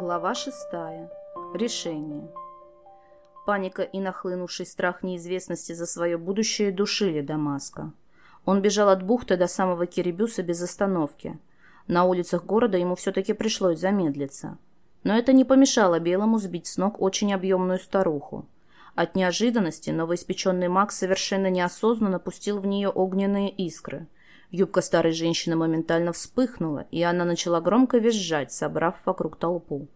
Глава шестая. Решение. Паника и нахлынувший страх неизвестности за свое будущее душили Дамаска. Он бежал от бухты до самого Кирибюса без остановки. На улицах города ему все-таки пришлось замедлиться. Но это не помешало Белому сбить с ног очень объемную старуху. От неожиданности новоиспеченный маг совершенно неосознанно пустил в нее огненные искры – Юбка старой женщины моментально вспыхнула, и она начала громко визжать, собрав вокруг толпу.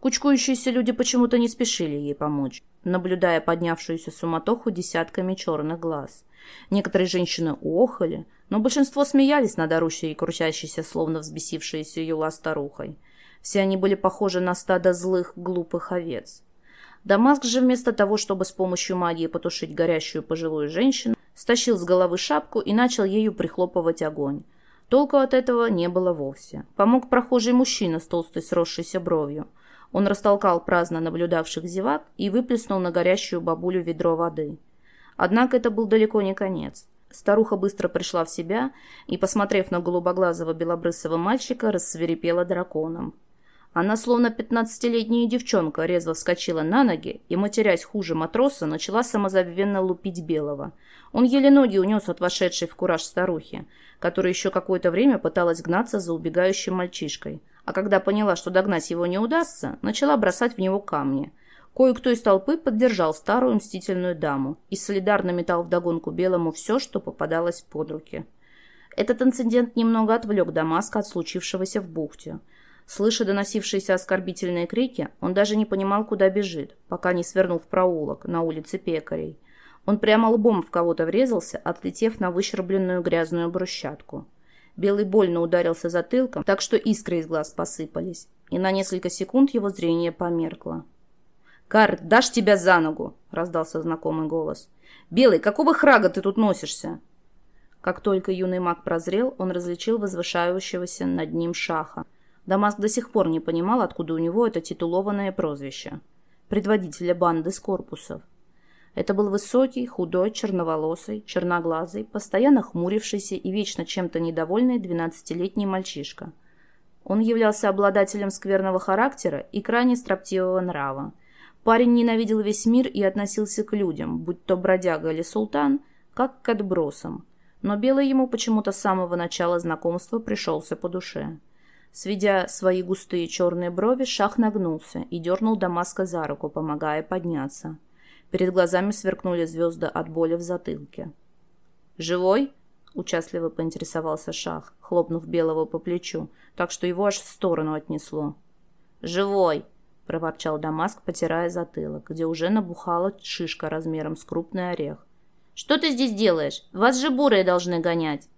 Кучкующиеся люди почему-то не спешили ей помочь, наблюдая поднявшуюся суматоху десятками черных глаз. Некоторые женщины охали, но большинство смеялись над орущей и крутящейся, словно взбесившейся юла старухой. Все они были похожи на стадо злых, глупых овец. Дамаск же вместо того, чтобы с помощью магии потушить горящую пожилую женщину, стащил с головы шапку и начал ею прихлопывать огонь. Толку от этого не было вовсе. Помог прохожий мужчина с толстой сросшейся бровью. Он растолкал праздно наблюдавших зевак и выплеснул на горящую бабулю ведро воды. Однако это был далеко не конец. Старуха быстро пришла в себя и, посмотрев на голубоглазого белобрысого мальчика, рассверепела драконом. Она, словно пятнадцатилетняя девчонка, резво вскочила на ноги и, матерясь хуже матроса, начала самозабвенно лупить белого. Он еле ноги унес от вошедшей в кураж старухи, которая еще какое-то время пыталась гнаться за убегающим мальчишкой, а когда поняла, что догнать его не удастся, начала бросать в него камни. Кое-кто из толпы поддержал старую мстительную даму и солидарно метал вдогонку белому все, что попадалось под руки. Этот инцидент немного отвлек Дамаска от случившегося в бухте – Слыша доносившиеся оскорбительные крики, он даже не понимал, куда бежит, пока не свернул в проулок на улице Пекарей. Он прямо лбом в кого-то врезался, отлетев на выщербленную грязную брусчатку. Белый больно ударился затылком, так что искры из глаз посыпались, и на несколько секунд его зрение померкло. «Кар, дашь тебя за ногу!» — раздался знакомый голос. «Белый, какого храга ты тут носишься?» Как только юный маг прозрел, он различил возвышающегося над ним шаха, Дамаск до сих пор не понимал, откуда у него это титулованное прозвище. Предводителя банды с корпусов. Это был высокий, худой, черноволосый, черноглазый, постоянно хмурившийся и вечно чем-то недовольный двенадцатилетний мальчишка. Он являлся обладателем скверного характера и крайне строптивого нрава. Парень ненавидел весь мир и относился к людям, будь то бродяга или султан, как к отбросам. Но Белый ему почему-то с самого начала знакомства пришелся по душе. Сведя свои густые черные брови, Шах нагнулся и дернул Дамаска за руку, помогая подняться. Перед глазами сверкнули звезды от боли в затылке. «Живой?» — участливо поинтересовался Шах, хлопнув Белого по плечу, так что его аж в сторону отнесло. «Живой!» — проворчал Дамаск, потирая затылок, где уже набухала шишка размером с крупный орех. «Что ты здесь делаешь? Вас же бурые должны гонять!»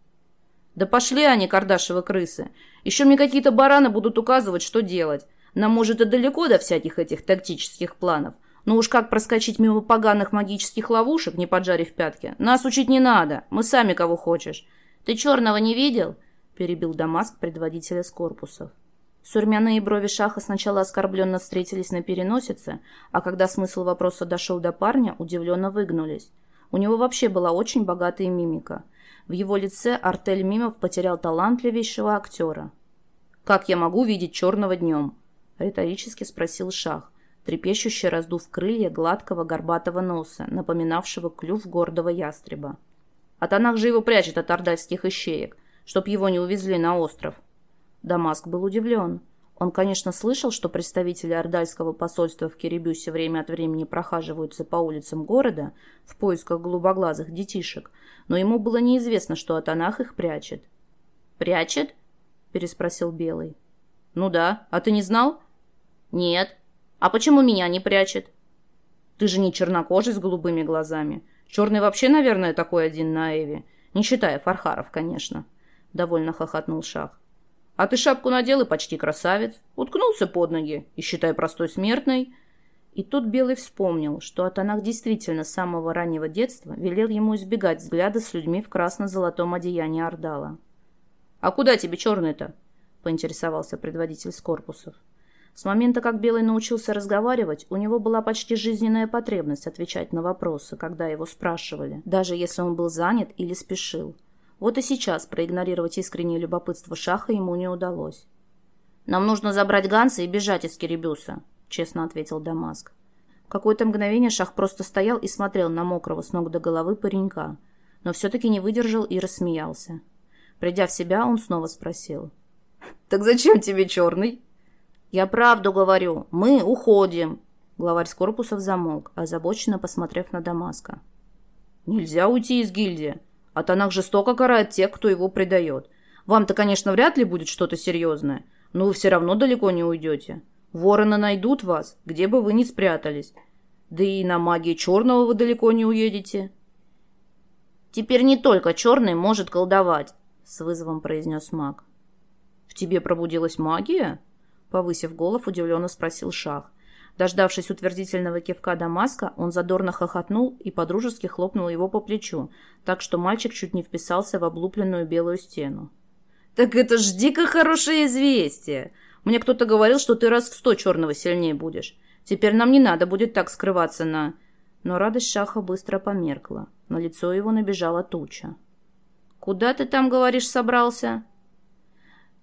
Да пошли они, кардашевы крысы. Еще мне какие-то бараны будут указывать, что делать. Нам, может, и далеко до всяких этих тактических планов. Но уж как проскочить мимо поганых магических ловушек, не поджарив пятки, нас учить не надо. Мы сами кого хочешь. Ты черного не видел? Перебил Дамаск предводителя с корпусов. Сурмяные брови Шаха сначала оскорбленно встретились на переносице, а когда смысл вопроса дошел до парня, удивленно выгнулись. У него вообще была очень богатая мимика – в его лице Артель Мимов потерял талантливейшего актера. «Как я могу видеть черного днем?» — риторически спросил Шах, трепещуще раздув крылья гладкого горбатого носа, напоминавшего клюв гордого ястреба. «А Танах же его прячет от ордальских ищеек, чтоб его не увезли на остров». Дамаск был удивлен. Он, конечно, слышал, что представители ордальского посольства в Кирибюсе время от времени прохаживаются по улицам города в поисках голубоглазых детишек, но ему было неизвестно, что Атанах их прячет. «Прячет?» – переспросил Белый. «Ну да. А ты не знал?» «Нет. А почему меня не прячет?» «Ты же не чернокожий с голубыми глазами. Черный вообще, наверное, такой один на Эве. Не считая Фархаров, конечно», – довольно хохотнул Шах. А ты шапку надел и почти красавец. Уткнулся под ноги и, считай, простой смертной. И тут Белый вспомнил, что Атанах действительно с самого раннего детства велел ему избегать взгляда с людьми в красно-золотом одеянии Ордала. «А куда тебе черный-то?» — поинтересовался предводитель с корпусов. С момента, как Белый научился разговаривать, у него была почти жизненная потребность отвечать на вопросы, когда его спрашивали, даже если он был занят или спешил. Вот и сейчас проигнорировать искреннее любопытство Шаха ему не удалось. «Нам нужно забрать Ганса и бежать из Кирибюса», — честно ответил Дамаск. Какое-то мгновение Шах просто стоял и смотрел на мокрого с ног до головы паренька, но все-таки не выдержал и рассмеялся. Придя в себя, он снова спросил. «Так зачем тебе черный?» «Я правду говорю. Мы уходим». Главарь с корпусов замолк, озабоченно посмотрев на Дамаска. «Нельзя уйти из гильдии. А Танах жестоко карает тех, кто его предает. Вам-то, конечно, вряд ли будет что-то серьезное, но вы все равно далеко не уйдете. Вороны найдут вас, где бы вы ни спрятались. Да и на магии черного вы далеко не уедете. Теперь не только черный может колдовать, с вызовом произнес маг. В тебе пробудилась магия? Повысив голов, удивленно спросил Шах. Дождавшись утвердительного кивка Дамаска, он задорно хохотнул и подружески хлопнул его по плечу, так что мальчик чуть не вписался в облупленную белую стену. «Так это ж дико хорошее известие! Мне кто-то говорил, что ты раз в сто черного сильнее будешь. Теперь нам не надо будет так скрываться на...» Но радость Шаха быстро померкла. На лицо его набежала туча. «Куда ты там, говоришь, собрался?»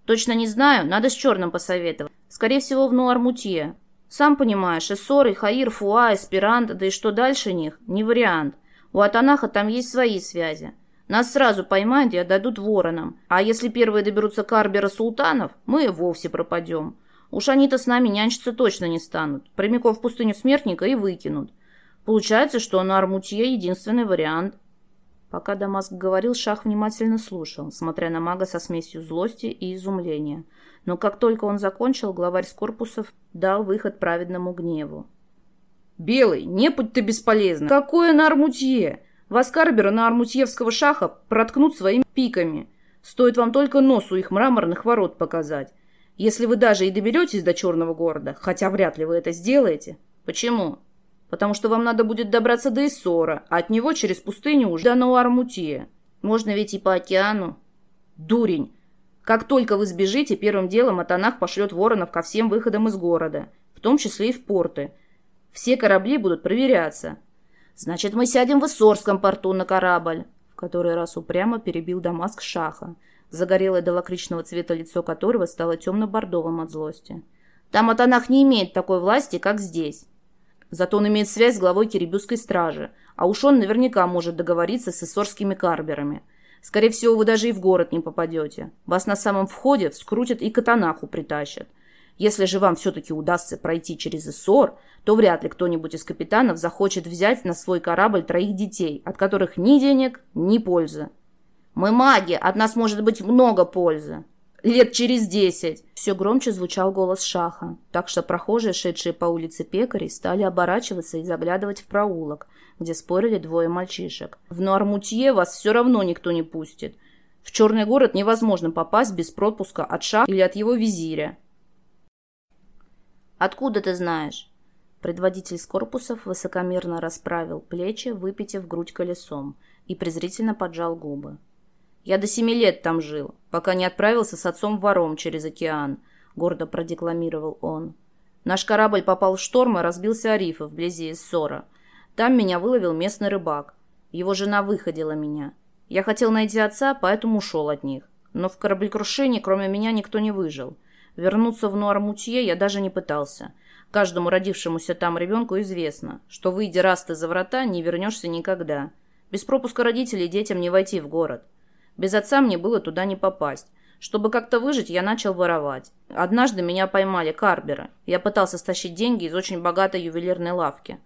«Точно не знаю, надо с черным посоветовать. Скорее всего, в Нуармутье. Сам понимаешь, Эссор, Хаир, Фуа, Эсперанто, да и что дальше них, не вариант. У Атанаха там есть свои связи. Нас сразу поймают и отдадут воронам. А если первые доберутся к Арбера Султанов, мы и вовсе пропадем. Уж они-то с нами нянчиться точно не станут. Прямиком в пустыню смертника и выкинут. Получается, что на Армутье единственный вариант. Пока Дамаск говорил, Шах внимательно слушал, смотря на мага со смесью злости и изумления. Но как только он закончил, главарь с корпусов дал выход праведному гневу. «Белый, не будь ты бесполезна! Какое на Армутье? Вас Карбера на Армутьевского шаха проткнут своими пиками. Стоит вам только носу их мраморных ворот показать. Если вы даже и доберетесь до Черного города, хотя вряд ли вы это сделаете. Почему? Потому что вам надо будет добраться до Иссора, а от него через пустыню уже до Науармутия. Можно ведь и по океану. Дурень! Как только вы сбежите, первым делом Атанах пошлет воронов ко всем выходам из города, в том числе и в порты. Все корабли будут проверяться. «Значит, мы сядем в Иссорском порту на корабль», в который раз упрямо перебил Дамаск Шаха, загорелое до лакричного цвета лицо которого стало темно-бордовым от злости. «Там Атанах не имеет такой власти, как здесь. Зато он имеет связь с главой Кирибюсской стражи, а уж он наверняка может договориться с иссорскими карберами. Скорее всего, вы даже и в город не попадете. Вас на самом входе вскрутят и к Атанаху притащат. Если же вам все-таки удастся пройти через Иссор, то вряд ли кто-нибудь из капитанов захочет взять на свой корабль троих детей, от которых ни денег, ни пользы. «Мы маги, от нас может быть много пользы. Лет через десять!» Все громче звучал голос Шаха, так что прохожие, шедшие по улице пекари, стали оборачиваться и заглядывать в проулок, где спорили двое мальчишек. «В Нуармутье вас все равно никто не пустит. В Черный город невозможно попасть без пропуска от Шаха или от его визиря. «Откуда ты знаешь?» Предводитель с корпусов высокомерно расправил плечи, выпитив грудь колесом, и презрительно поджал губы. «Я до семи лет там жил, пока не отправился с отцом в вором через океан», — гордо продекламировал он. «Наш корабль попал в шторм и разбился о рифы вблизи Иссора. Там меня выловил местный рыбак. Его жена выходила меня. Я хотел найти отца, поэтому ушел от них. Но в кораблекрушении кроме меня никто не выжил. Вернуться в Нуармутье я даже не пытался. Каждому родившемуся там ребенку известно, что, выйдя раз ты за врата, не вернешься никогда. Без пропуска родителей детям не войти в город. Без отца мне было туда не попасть. Чтобы как-то выжить, я начал воровать. Однажды меня поймали карберы. Я пытался стащить деньги из очень богатой ювелирной лавки.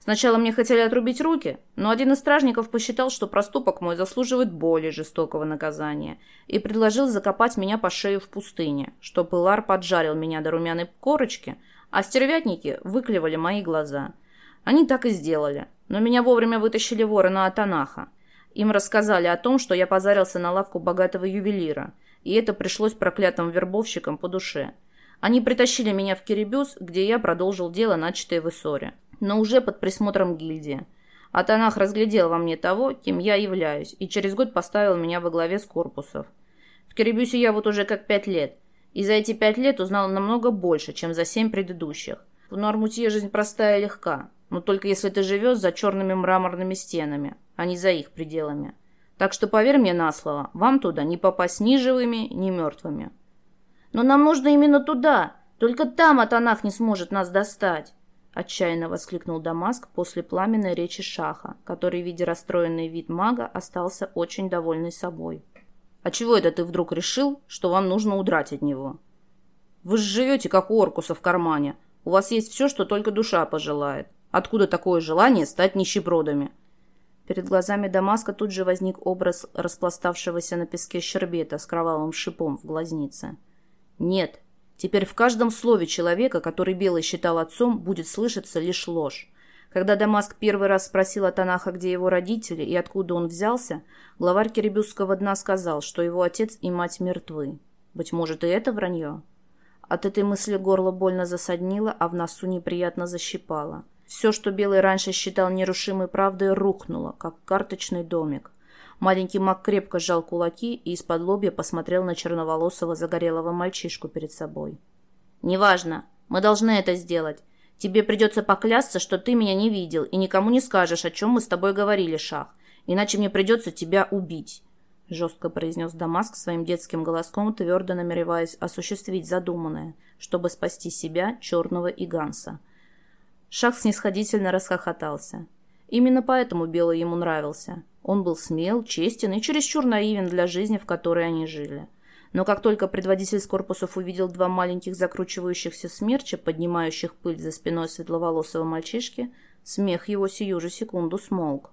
Сначала мне хотели отрубить руки, но один из стражников посчитал, что проступок мой заслуживает более жестокого наказания, и предложил закопать меня по шею в пустыне, что Пылар поджарил меня до румяной корочки, а стервятники выклевали мои глаза. Они так и сделали, но меня вовремя вытащили ворона от Анаха. Им рассказали о том, что я позарился на лавку богатого ювелира, и это пришлось проклятым вербовщикам по душе. Они притащили меня в Кирибюс, где я продолжил дело, начатое в Иссоре но уже под присмотром гильдии. Атанах разглядел во мне того, кем я являюсь, и через год поставил меня во главе с корпусов. В Кирибюсе я вот уже как пять лет, и за эти пять лет узнал намного больше, чем за семь предыдущих. В Нуармутье жизнь простая и легка, но только если ты живешь за черными мраморными стенами, а не за их пределами. Так что поверь мне на слово, вам туда не попасть ни живыми, ни мертвыми. Но нам нужно именно туда. Только там Атанах не сможет нас достать!» Отчаянно воскликнул Дамаск после пламенной речи Шаха, который, видя расстроенный вид мага, остался очень довольный собой. «А чего это ты вдруг решил, что вам нужно удрать от него? Вы же живете, как у Оркуса в кармане. У вас есть все, что только душа пожелает. Откуда такое желание стать нищебродами?» Перед глазами Дамаска тут же возник образ распластавшегося на песке щербета с кровавым шипом в глазнице. «Нет, теперь в каждом слове человека, который Белый считал отцом, будет слышаться лишь ложь. Когда Дамаск первый раз спросил о где его родители и откуда он взялся, главарь Кирибюсского дна сказал, что его отец и мать мертвы. Быть может, и это вранье? От этой мысли горло больно засаднило, а в носу неприятно защипало. Все, что Белый раньше считал нерушимой правдой, рухнуло, как карточный домик. Маленький маг крепко сжал кулаки и из-под лобья посмотрел на черноволосого загорелого мальчишку перед собой. «Неважно. Мы должны это сделать. Тебе придется поклясться, что ты меня не видел, и никому не скажешь, о чем мы с тобой говорили, Шах. Иначе мне придется тебя убить», — жестко произнес Дамаск своим детским голоском, твердо намереваясь осуществить задуманное, чтобы спасти себя, Черного и Ганса. Шах снисходительно расхохотался. Именно поэтому Белый ему нравился. Он был смел, честен и чересчур наивен для жизни, в которой они жили. Но как только предводитель корпусов увидел два маленьких закручивающихся смерча, поднимающих пыль за спиной светловолосого мальчишки, смех его сию же секунду смолк.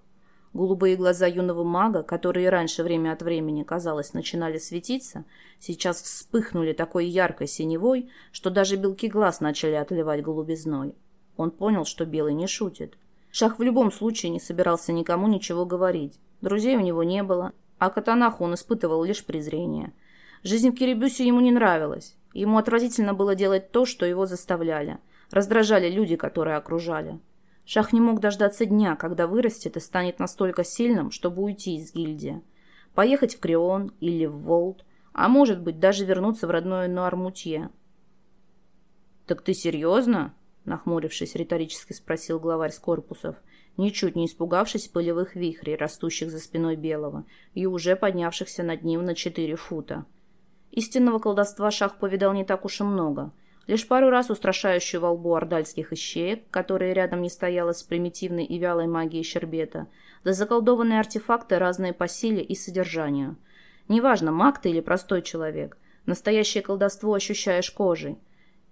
Голубые глаза юного мага, которые раньше время от времени, казалось, начинали светиться, сейчас вспыхнули такой яркой синевой, что даже белки глаз начали отливать голубизной. Он понял, что Белый не шутит. Шах в любом случае не собирался никому ничего говорить. Друзей у него не было, а к Атанаху он испытывал лишь презрение. Жизнь в Кирибюсе ему не нравилась. Ему отвратительно было делать то, что его заставляли. Раздражали люди, которые окружали. Шах не мог дождаться дня, когда вырастет и станет настолько сильным, чтобы уйти из гильдии. Поехать в Крион или в Волт, а может быть даже вернуться в родное Нуармутье. «Так ты серьезно?» Нахмурившись, риторически спросил главарь с корпусов, ничуть не испугавшись пылевых вихрей, растущих за спиной Белого и уже поднявшихся над ним на четыре фута. Истинного колдовства Шах повидал не так уж и много. Лишь пару раз устрашающую волбу ордальских ищеек, которые рядом не стояла с примитивной и вялой магией щербета, да заколдованные артефакты разные по силе и содержанию. Неважно, маг ты или простой человек, настоящее колдовство ощущаешь кожей –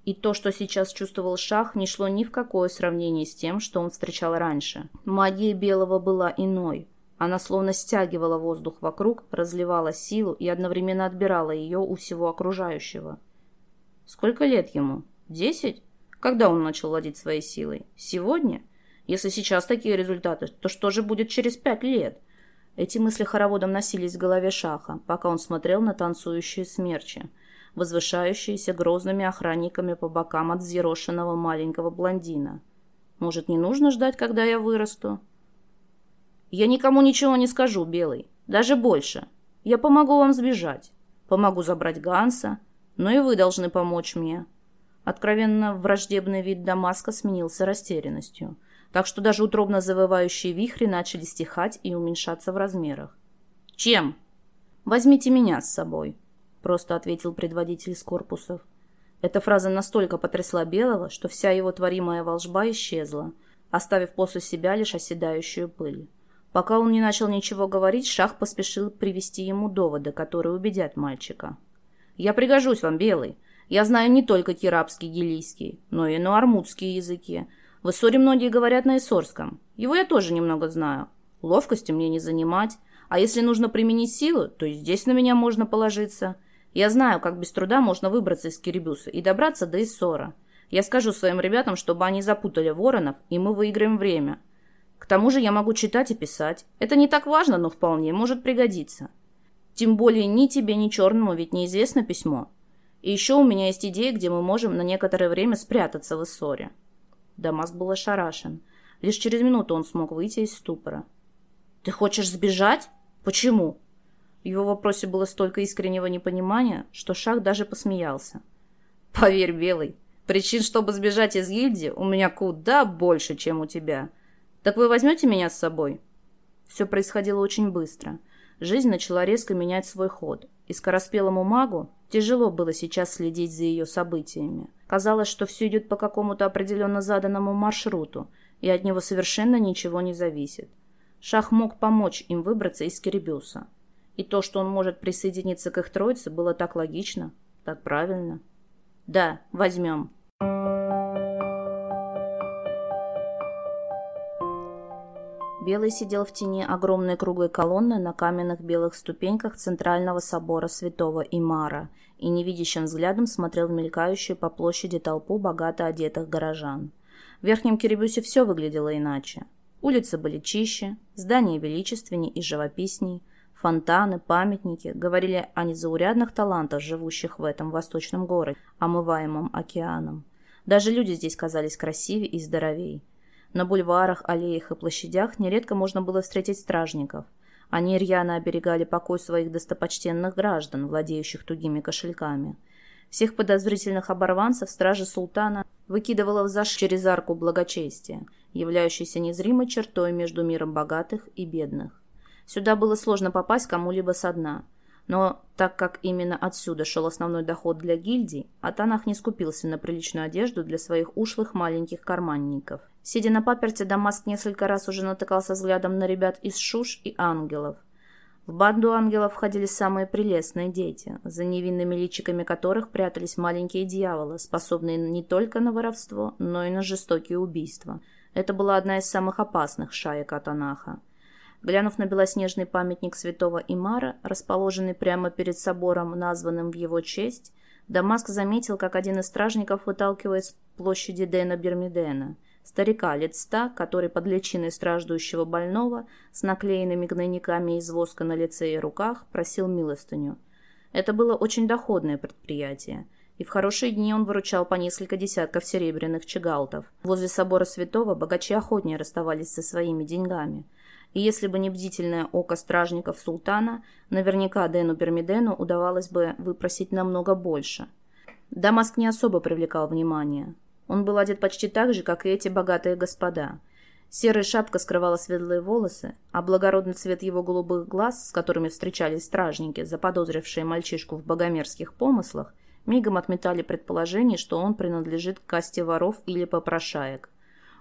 и то, что сейчас чувствовал Шах, не шло ни в какое сравнение с тем, что он встречал раньше. Магия Белого была иной. Она словно стягивала воздух вокруг, разливала силу и одновременно отбирала ее у всего окружающего. Сколько лет ему? Десять? Когда он начал владеть своей силой? Сегодня? Если сейчас такие результаты, то что же будет через пять лет? Эти мысли хороводом носились в голове Шаха, пока он смотрел на танцующие смерчи – возвышающиеся грозными охранниками по бокам от взъерошенного маленького блондина. Может, не нужно ждать, когда я вырасту? Я никому ничего не скажу, Белый. Даже больше. Я помогу вам сбежать. Помогу забрать Ганса. Но и вы должны помочь мне. Откровенно враждебный вид Дамаска сменился растерянностью. Так что даже утробно завывающие вихри начали стихать и уменьшаться в размерах. «Чем?» «Возьмите меня с собой», просто ответил предводитель из корпусов. Эта фраза настолько потрясла Белого, что вся его творимая волжба исчезла, оставив после себя лишь оседающую пыль. Пока он не начал ничего говорить, Шах поспешил привести ему доводы, которые убедят мальчика. «Я пригожусь вам, Белый. Я знаю не только кирабский, гилийский, но и нуармутские языки. В Иссоре многие говорят на иссорском. Его я тоже немного знаю. Ловкостью мне не занимать. А если нужно применить силу, то и здесь на меня можно положиться. Я знаю, как без труда можно выбраться из Кирибюса и добраться до Иссора. Я скажу своим ребятам, чтобы они запутали воронов, и мы выиграем время. К тому же я могу читать и писать. Это не так важно, но вполне может пригодиться. Тем более ни тебе, ни черному ведь неизвестно письмо. И еще у меня есть идея, где мы можем на некоторое время спрятаться в Иссоре. Дамаск был ошарашен. Лишь через минуту он смог выйти из ступора. «Ты хочешь сбежать? Почему?» В его вопросе было столько искреннего непонимания, что Шах даже посмеялся. «Поверь, Белый, причин, чтобы сбежать из гильдии, у меня куда больше, чем у тебя. Так вы возьмете меня с собой?» Все происходило очень быстро. Жизнь начала резко менять свой ход. И скороспелому магу тяжело было сейчас следить за ее событиями. Казалось, что все идет по какому-то определенно заданному маршруту, и от него совершенно ничего не зависит. Шах мог помочь им выбраться из Кирибюса. И то, что он может присоединиться к их троице, было так логично, так правильно. «Да, возьмем», Белый сидел в тени огромной круглой колонны на каменных белых ступеньках центрального собора святого Имара и невидящим взглядом смотрел в мелькающую по площади толпу богато одетых горожан. В Верхнем Кирибюсе все выглядело иначе. Улицы были чище, здания величественней и живописней, фонтаны, памятники говорили о незаурядных талантах, живущих в этом восточном городе, омываемом океаном. Даже люди здесь казались красивее и здоровее. На бульварах, аллеях и площадях нередко можно было встретить стражников. Они рьяно оберегали покой своих достопочтенных граждан, владеющих тугими кошельками. Всех подозрительных оборванцев стража султана выкидывала в заш через арку благочестия, являющейся незримой чертой между миром богатых и бедных. Сюда было сложно попасть кому-либо со дна. Но так как именно отсюда шел основной доход для гильдий, Атанах не скупился на приличную одежду для своих ушлых маленьких карманников. Сидя на паперте, Дамаск несколько раз уже натыкался взглядом на ребят из Шуш и ангелов. В банду ангелов входили самые прелестные дети, за невинными личиками которых прятались маленькие дьяволы, способные не только на воровство, но и на жестокие убийства. Это была одна из самых опасных шаек Атанаха. Глянув на белоснежный памятник святого Имара, расположенный прямо перед собором, названным в его честь, Дамаск заметил, как один из стражников выталкивает с площади Дэна Бермидена, старика лет ста, который под личиной страждущего больного, с наклеенными гнойниками из воска на лице и руках, просил милостыню. Это было очень доходное предприятие, и в хорошие дни он выручал по несколько десятков серебряных чегалтов. Возле собора святого богачи охотнее расставались со своими деньгами – и если бы не бдительное око стражников султана, наверняка Дэну Бермидену удавалось бы выпросить намного больше. Дамаск не особо привлекал внимание. Он был одет почти так же, как и эти богатые господа. Серая шапка скрывала светлые волосы, а благородный цвет его голубых глаз, с которыми встречались стражники, заподозрившие мальчишку в богомерзких помыслах, мигом отметали предположение, что он принадлежит к касте воров или попрошаек.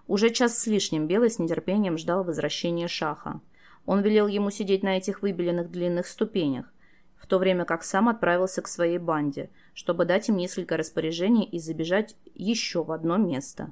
Уже час с лишним Белый с нетерпением ждал возвращения Шаха. Он велел ему сидеть на этих выбеленных длинных ступенях, в то время как сам отправился к своей банде, чтобы дать им несколько распоряжений и забежать еще в одно место.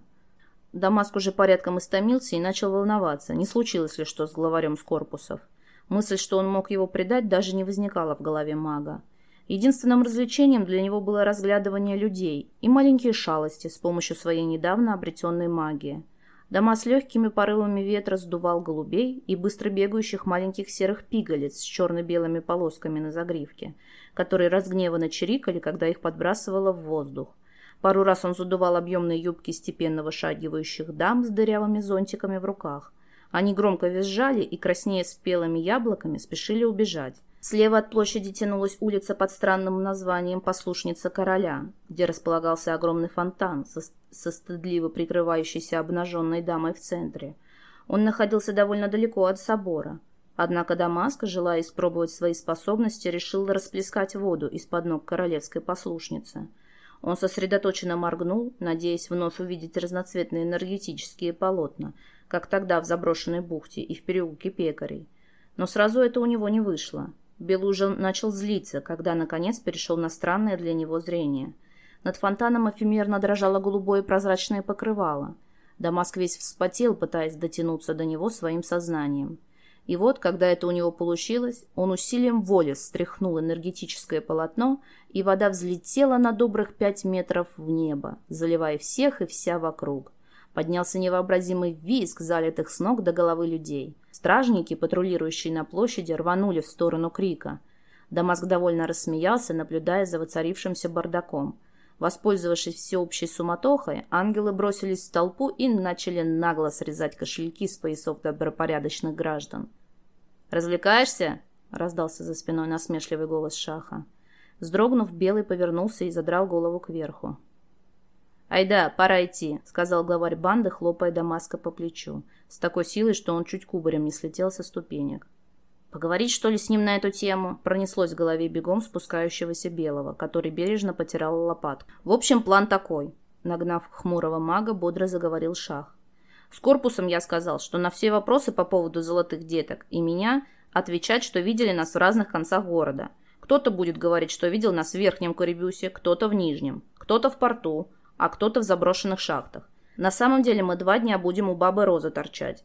Дамаск уже порядком истомился и начал волноваться, не случилось ли что с главарем с корпусов. Мысль, что он мог его предать, даже не возникала в голове мага. Единственным развлечением для него было разглядывание людей и маленькие шалости с помощью своей недавно обретенной магии – Дома с легкими порывами ветра сдувал голубей и быстро бегающих маленьких серых пигалец с черно-белыми полосками на загривке, которые разгневанно чирикали, когда их подбрасывало в воздух. Пару раз он задувал объемные юбки степенно вышагивающих дам с дырявыми зонтиками в руках. Они громко визжали и, краснея спелыми яблоками, спешили убежать. Слева от площади тянулась улица под странным названием «Послушница короля», где располагался огромный фонтан, со, со стыдливо прикрывающейся обнаженной дамой в центре. Он находился довольно далеко от собора. Однако Дамаск, желая испробовать свои способности, решил расплескать воду из-под ног королевской послушницы. Он сосредоточенно моргнул, надеясь вновь увидеть разноцветные энергетические полотна, как тогда в заброшенной бухте и в переулке пекарей. Но сразу это у него не вышло. Белужин начал злиться, когда, наконец, перешел на странное для него зрение. Над фонтаном эфемерно дрожало голубое прозрачное покрывало. Дамаск весь вспотел, пытаясь дотянуться до него своим сознанием. И вот, когда это у него получилось, он усилием воли стряхнул энергетическое полотно, и вода взлетела на добрых пять метров в небо, заливая всех и вся вокруг. Поднялся невообразимый визг залитых с ног до головы людей. Стражники, патрулирующие на площади, рванули в сторону крика. Дамаск довольно рассмеялся, наблюдая за воцарившимся бардаком. Воспользовавшись всеобщей суматохой, ангелы бросились в толпу и начали нагло срезать кошельки с поясов добропорядочных граждан. «Развлекаешься?» — раздался за спиной насмешливый голос Шаха. Сдрогнув, Белый повернулся и задрал голову кверху. «Айда, пора идти», — сказал главарь банды, хлопая Дамаска по плечу, с такой силой, что он чуть кубарем не слетел со ступенек. Поговорить, что ли, с ним на эту тему? Пронеслось в голове бегом спускающегося белого, который бережно потирал лопатку. В общем, план такой. Нагнав хмурого мага, бодро заговорил Шах. С корпусом я сказал, что на все вопросы по поводу золотых деток и меня отвечать, что видели нас в разных концах города. Кто-то будет говорить, что видел нас в верхнем Карибюсе, кто-то в нижнем, кто-то в порту, а кто-то в заброшенных шахтах. На самом деле мы два дня будем у бабы Розы торчать.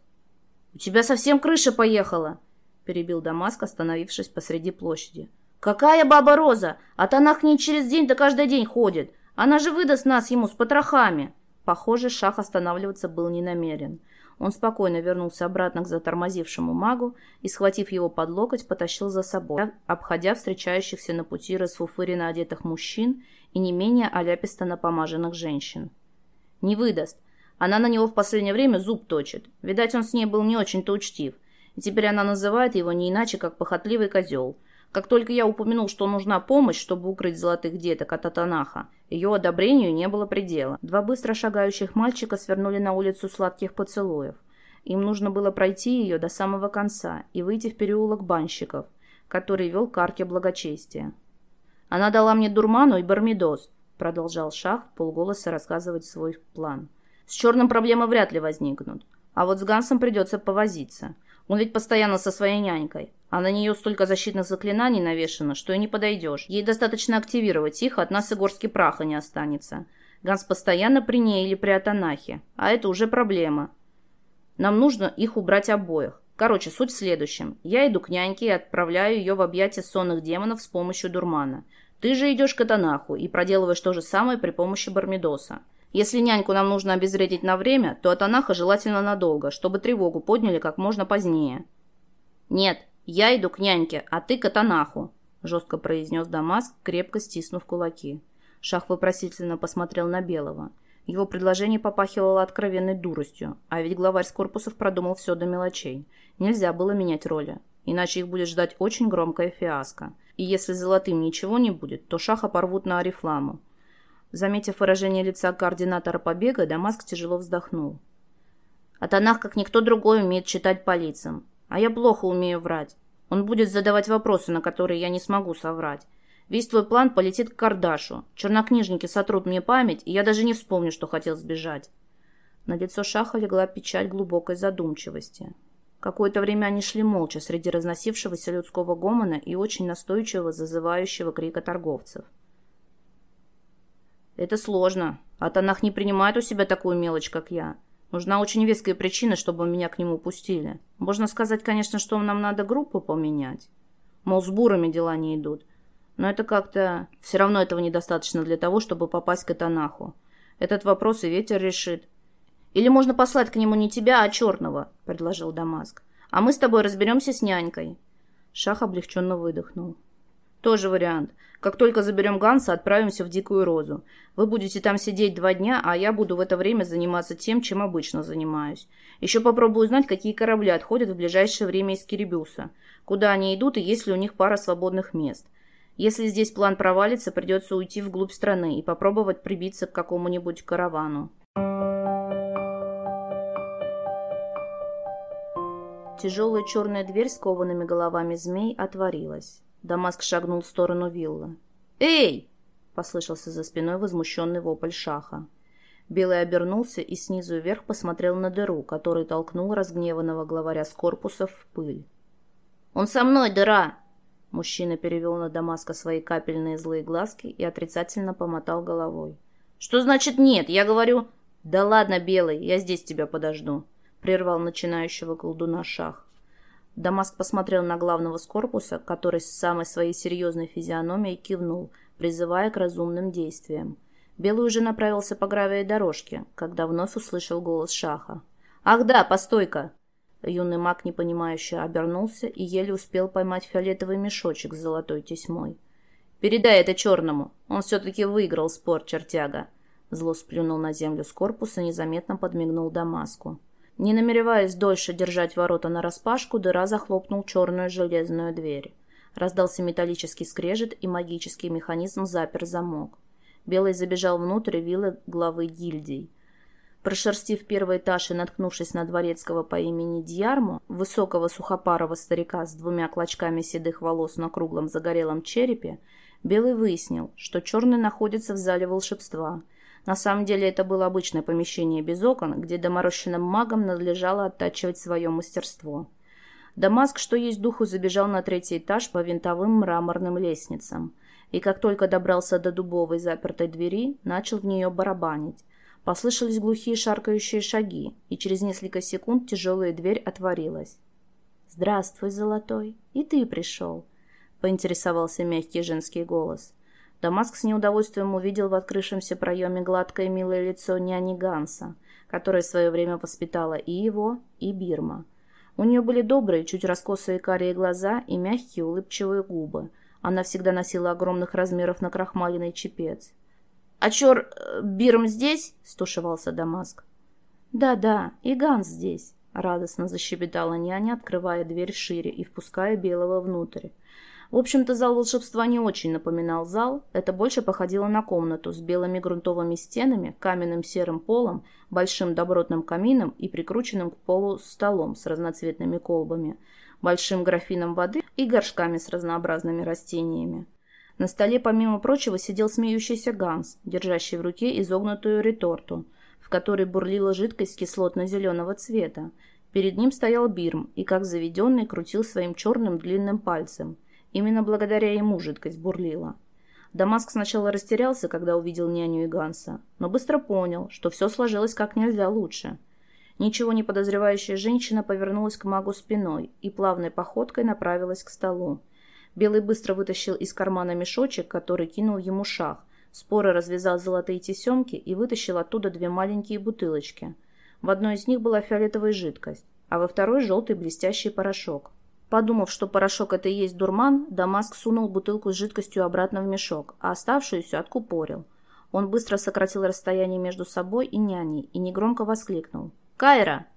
«У тебя совсем крыша поехала!» — перебил Дамаск, остановившись посреди площади. «Какая баба Роза? А к ней через день да каждый день ходит. Она же выдаст нас ему с потрохами!» Похоже, Шах останавливаться был не намерен. Он спокойно вернулся обратно к затормозившему магу и, схватив его под локоть, потащил за собой, обходя встречающихся на пути расфуфыренно одетых мужчин и не менее оляписто напомаженных женщин. «Не выдаст. Она на него в последнее время зуб точит. Видать, он с ней был не очень-то учтив. И теперь она называет его не иначе, как похотливый козел. Как только я упомянул, что нужна помощь, чтобы укрыть золотых деток от Атанаха, ее одобрению не было предела. Два быстро шагающих мальчика свернули на улицу сладких поцелуев. Им нужно было пройти ее до самого конца и выйти в переулок банщиков, который вел к арке благочестия. «Она дала мне дурману и бармидоз», — продолжал Шах полголоса рассказывать свой план. «С черным проблемы вряд ли возникнут. А вот с Гансом придется повозиться. Он ведь постоянно со своей нянькой. А на нее столько защитных заклинаний навешано, что и не подойдешь. Ей достаточно активировать их, от нас и горстки праха не останется. Ганс постоянно при ней или при Атанахе. А это уже проблема. Нам нужно их убрать обоих. Короче, суть в следующем. Я иду к няньке и отправляю ее в объятия сонных демонов с помощью дурмана. Ты же идешь к Атанаху и проделываешь то же самое при помощи Бармидоса. Если няньку нам нужно обезвредить на время, то Атанаха желательно надолго, чтобы тревогу подняли как можно позднее. Нет, «Я иду к няньке, а ты к Атанаху», — жестко произнес Дамаск, крепко стиснув кулаки. Шах вопросительно посмотрел на Белого. Его предложение попахивало откровенной дуростью, а ведь главарь с корпусов продумал все до мелочей. Нельзя было менять роли, иначе их будет ждать очень громкая фиаско. И если золотым ничего не будет, то Шаха порвут на Арифламу. Заметив выражение лица координатора побега, Дамаск тяжело вздохнул. Атанах, как никто другой, умеет читать по лицам. А я плохо умею врать. Он будет задавать вопросы, на которые я не смогу соврать. Весь твой план полетит к Кардашу. Чернокнижники сотрут мне память, и я даже не вспомню, что хотел сбежать. На лицо Шаха легла печать глубокой задумчивости. Какое-то время они шли молча среди разносившегося людского гомона и очень настойчивого зазывающего крика торговцев. «Это сложно. А Танах не принимает у себя такую мелочь, как я. Нужна очень веская причина, чтобы меня к нему пустили. Можно сказать, конечно, что нам надо группу поменять. Мол, с бурами дела не идут. Но это как-то... Все равно этого недостаточно для того, чтобы попасть к Этанаху. Этот вопрос и ветер решит. Или можно послать к нему не тебя, а черного, предложил Дамаск. А мы с тобой разберемся с нянькой. Шах облегченно выдохнул. Тоже вариант. Как только заберем Ганса, отправимся в Дикую Розу. Вы будете там сидеть два дня, а я буду в это время заниматься тем, чем обычно занимаюсь. Еще попробую узнать, какие корабли отходят в ближайшее время из Кирибюса, куда они идут и есть ли у них пара свободных мест. Если здесь план провалится, придется уйти вглубь страны и попробовать прибиться к какому-нибудь каравану. Тяжелая черная дверь с коваными головами змей отворилась. Дамаск шагнул в сторону виллы. «Эй!» — послышался за спиной возмущенный вопль шаха. Белый обернулся и снизу вверх посмотрел на дыру, который толкнул разгневанного главаря с корпуса в пыль. «Он со мной, дыра!» Мужчина перевел на Дамаска свои капельные злые глазки и отрицательно помотал головой. «Что значит нет? Я говорю...» «Да ладно, Белый, я здесь тебя подожду», — прервал начинающего колдуна шах. Дамаск посмотрел на главного с корпуса, который с самой своей серьезной физиономией кивнул, призывая к разумным действиям. Белый уже направился по гравиевой дорожке, когда вновь услышал голос Шаха. «Ах да, постой-ка!» Юный маг непонимающе обернулся и еле успел поймать фиолетовый мешочек с золотой тесьмой. «Передай это черному! Он все-таки выиграл спор, чертяга!» Зло сплюнул на землю с корпуса незаметно подмигнул Дамаску. Не намереваясь дольше держать ворота нараспашку, дыра захлопнул черную железную дверь. Раздался металлический скрежет, и магический механизм запер замок. Белый забежал внутрь виллы главы гильдий. Прошерстив первый этаж и наткнувшись на дворецкого по имени Дьярму, высокого сухопарого старика с двумя клочками седых волос на круглом загорелом черепе, Белый выяснил, что черный находится в зале волшебства. На самом деле это было обычное помещение без окон, где доморощенным магам надлежало оттачивать свое мастерство. Дамаск, что есть духу, забежал на третий этаж по винтовым мраморным лестницам. И как только добрался до дубовой запертой двери, начал в нее барабанить. Послышались глухие шаркающие шаги, и через несколько секунд тяжелая дверь отворилась. «Здравствуй, Золотой, и ты пришел», — поинтересовался мягкий женский голос. Дамаск с неудовольствием увидел в открывшемся проеме гладкое милое лицо няни Ганса, которое в свое время воспитала и его, и Бирма. У нее были добрые, чуть раскосые карие глаза и мягкие улыбчивые губы. Она всегда носила огромных размеров на крахмаленный чепец. «А чёр, э, Бирм здесь?» — стушевался Дамаск. «Да-да, и Ганс здесь», — радостно защебетала няня, открывая дверь шире и впуская Белого внутрь. В общем-то, зал волшебства не очень напоминал зал, это больше походило на комнату с белыми грунтовыми стенами, каменным серым полом, большим добротным камином и прикрученным к полу столом с разноцветными колбами, большим графином воды и горшками с разнообразными растениями. На столе, помимо прочего, сидел смеющийся Ганс, держащий в руке изогнутую реторту, в которой бурлила жидкость кислотно-зеленого цвета. Перед ним стоял Бирм и, как заведенный, крутил своим черным длинным пальцем. Именно благодаря ему жидкость бурлила. Дамаск сначала растерялся, когда увидел няню и Ганса, но быстро понял, что все сложилось как нельзя лучше. Ничего не подозревающая женщина повернулась к магу спиной и плавной походкой направилась к столу. Белый быстро вытащил из кармана мешочек, который кинул ему шах. Споро развязал золотые тесемки и вытащил оттуда две маленькие бутылочки. В одной из них была фиолетовая жидкость, а во второй желтый блестящий порошок. Подумав, что порошок это и есть дурман, Дамаск сунул бутылку с жидкостью обратно в мешок, а оставшуюся откупорил. Он быстро сократил расстояние между собой и няней и негромко воскликнул. «Кайра!»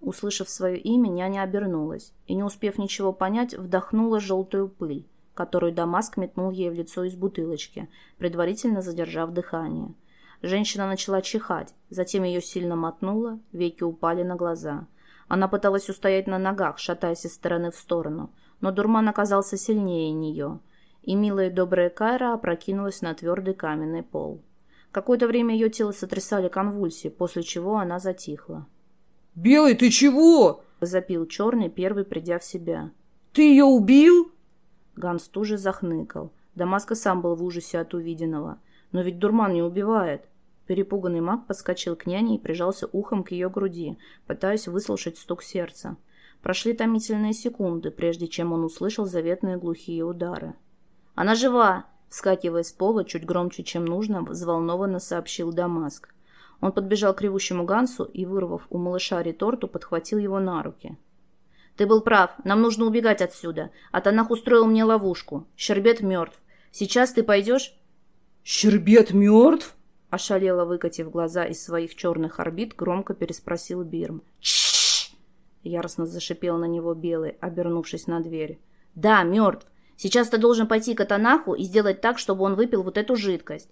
Услышав свое имя, няня обернулась и, не успев ничего понять, вдохнула желтую пыль, которую Дамаск метнул ей в лицо из бутылочки, предварительно задержав дыхание. Женщина начала чихать, затем ее сильно мотнуло, веки упали на глаза. Она пыталась устоять на ногах, шатаясь из стороны в сторону, но дурман оказался сильнее нее, и милая и добрая Кайра опрокинулась на твердый каменный пол. Какое-то время ее тело сотрясали конвульсии, после чего она затихла. «Белый, ты чего?» — запил черный, первый придя в себя. «Ты ее убил?» Ганс тоже захныкал. Дамаска сам был в ужасе от увиденного. Но ведь дурман не убивает. Перепуганный маг подскочил к няне и прижался ухом к ее груди, пытаясь выслушать стук сердца. Прошли томительные секунды, прежде чем он услышал заветные глухие удары. «Она жива!» Вскакивая с пола, чуть громче, чем нужно, взволнованно сообщил Дамаск. Он подбежал к ревущему Гансу и, вырвав у малыша реторту, подхватил его на руки. «Ты был прав. Нам нужно убегать отсюда. А Танах устроил мне ловушку. Щербет мертв. Сейчас ты пойдешь...» «Щербет мертв?» Ошалело выкатив глаза из своих черных орбит, громко переспросил Бирм. «Тш!» Яростно зашипел на него Белый, обернувшись на дверь. «Да, мертв. Сейчас ты должен пойти к Атанаху и сделать так, чтобы он выпил вот эту жидкость.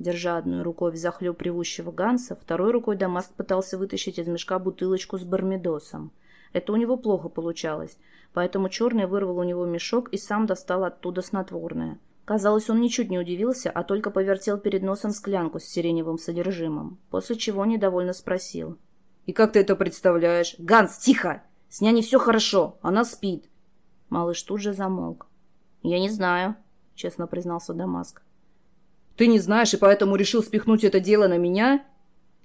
Держа одной рукой в захлеб ревущего Ганса, второй рукой Дамаск пытался вытащить из мешка бутылочку с бармидосом. Это у него плохо получалось, поэтому черный вырвал у него мешок и сам достал оттуда снотворное. Казалось, он ничуть не удивился, а только повертел перед носом склянку с сиреневым содержимым, после чего недовольно спросил. «И как ты это представляешь?» «Ганс, тихо! С няней все хорошо, она спит!» Малыш тут же замолк. «Я не знаю», — честно признался Дамаск. Ты не знаешь и поэтому решил спихнуть это дело на меня?»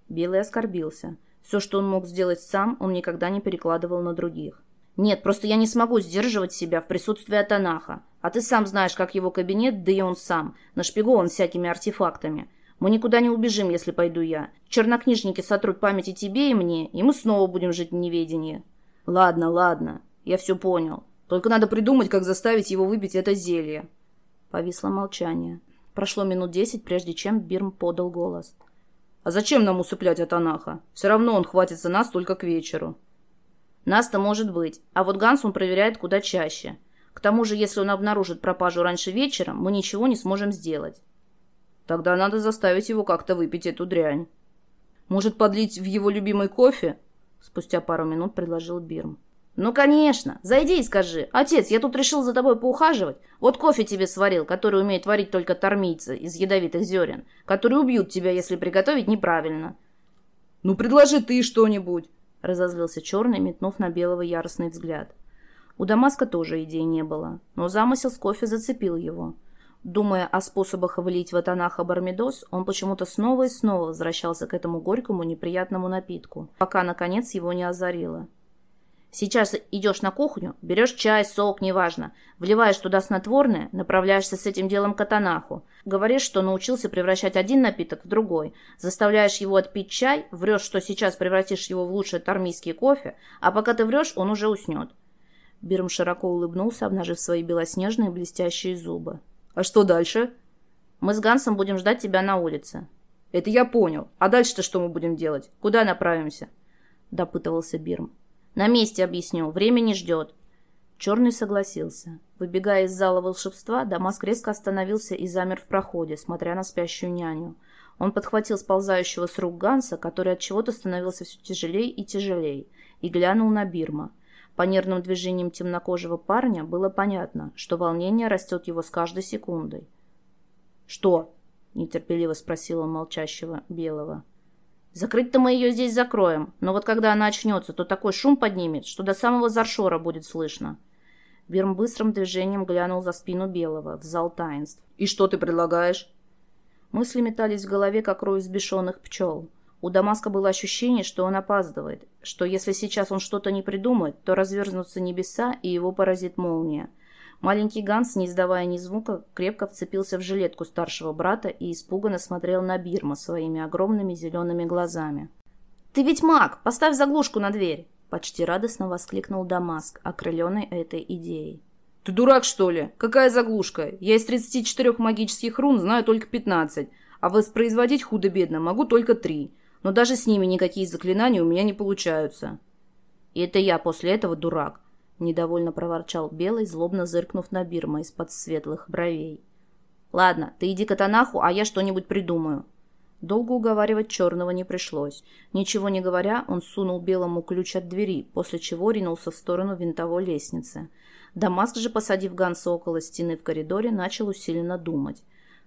Белый оскорбился. Все, что он мог сделать сам, он никогда не перекладывал на других. «Нет, просто я не смогу сдерживать себя в присутствии Атанаха. А ты сам знаешь, как его кабинет, да и он сам, нашпигован всякими артефактами. Мы никуда не убежим, если пойду я. Чернокнижники сотрут памяти тебе и мне, и мы снова будем жить в неведении». «Ладно, ладно, я все понял. Только надо придумать, как заставить его выпить это зелье». Повисло молчание. Прошло минут десять, прежде чем Бирм подал голос. «А зачем нам усыплять Атанаха? Все равно он хватится нас только к вечеру». «Нас-то может быть, а вот Ганс он проверяет куда чаще. К тому же, если он обнаружит пропажу раньше вечера, мы ничего не сможем сделать». «Тогда надо заставить его как-то выпить эту дрянь». Может, подлить в его любимый кофе?» Спустя пару минут предложил Бирм. «Ну, конечно. Зайди и скажи. Отец, я тут решил за тобой поухаживать. Вот кофе тебе сварил, который умеет варить только тормийцы из ядовитых зерен, которые убьют тебя, если приготовить неправильно». «Ну, предложи ты что-нибудь», — разозлился черный, метнув на белого яростный взгляд. У Дамаска тоже идей не было, но замысел с кофе зацепил его. Думая о способах влить в Атанаха бармидос, он почему-то снова и снова возвращался к этому горькому неприятному напитку, пока, наконец, его не озарило. Сейчас идешь на кухню, берешь чай, сок, неважно, вливаешь туда снотворное, направляешься с этим делом к Атанаху, говоришь, что научился превращать один напиток в другой, заставляешь его отпить чай, врешь, что сейчас превратишь его в лучший тармийский кофе, а пока ты врешь, он уже уснет. Бирм широко улыбнулся, обнажив свои белоснежные блестящие зубы. А что дальше? Мы с Гансом будем ждать тебя на улице. Это я понял. А дальше-то что мы будем делать? Куда направимся? Допытывался Бирм. На месте объясню. Время не ждет. Черный согласился. Выбегая из зала волшебства, Дамаск резко остановился и замер в проходе, смотря на спящую няню. Он подхватил сползающего с рук Ганса, который от чего-то становился все тяжелее и тяжелее, и глянул на Бирма – по нервным движениям темнокожего парня было понятно, что волнение растет его с каждой секундой. «Что?» – нетерпеливо спросил он молчащего белого. «Закрыть-то мы ее здесь закроем, но вот когда она очнется, то такой шум поднимет, что до самого Заршора будет слышно». Бирм быстрым движением глянул за спину Белого, в зал таинств. «И что ты предлагаешь?» Мысли метались в голове, как рой взбешенных пчел. У Дамаска было ощущение, что он опаздывает, что если сейчас он что-то не придумает, то разверзнутся небеса и его поразит молния. Маленький Ганс, не издавая ни звука, крепко вцепился в жилетку старшего брата и испуганно смотрел на Бирма своими огромными зелеными глазами. «Ты ведь маг! Поставь заглушку на дверь!» Почти радостно воскликнул Дамаск, окрыленный этой идеей. «Ты дурак, что ли? Какая заглушка? Я из 34 магических рун знаю только 15, а воспроизводить худо-бедно могу только три но даже с ними никакие заклинания у меня не получаются. И это я после этого дурак, недовольно проворчал Белый, злобно зыркнув на Бирма из-под светлых бровей. Ладно, ты иди к Атанаху, а я что-нибудь придумаю. Долго уговаривать черного не пришлось. Ничего не говоря, он сунул белому ключ от двери, после чего ринулся в сторону винтовой лестницы. Дамаск же, посадив Ганса около стены в коридоре, начал усиленно думать.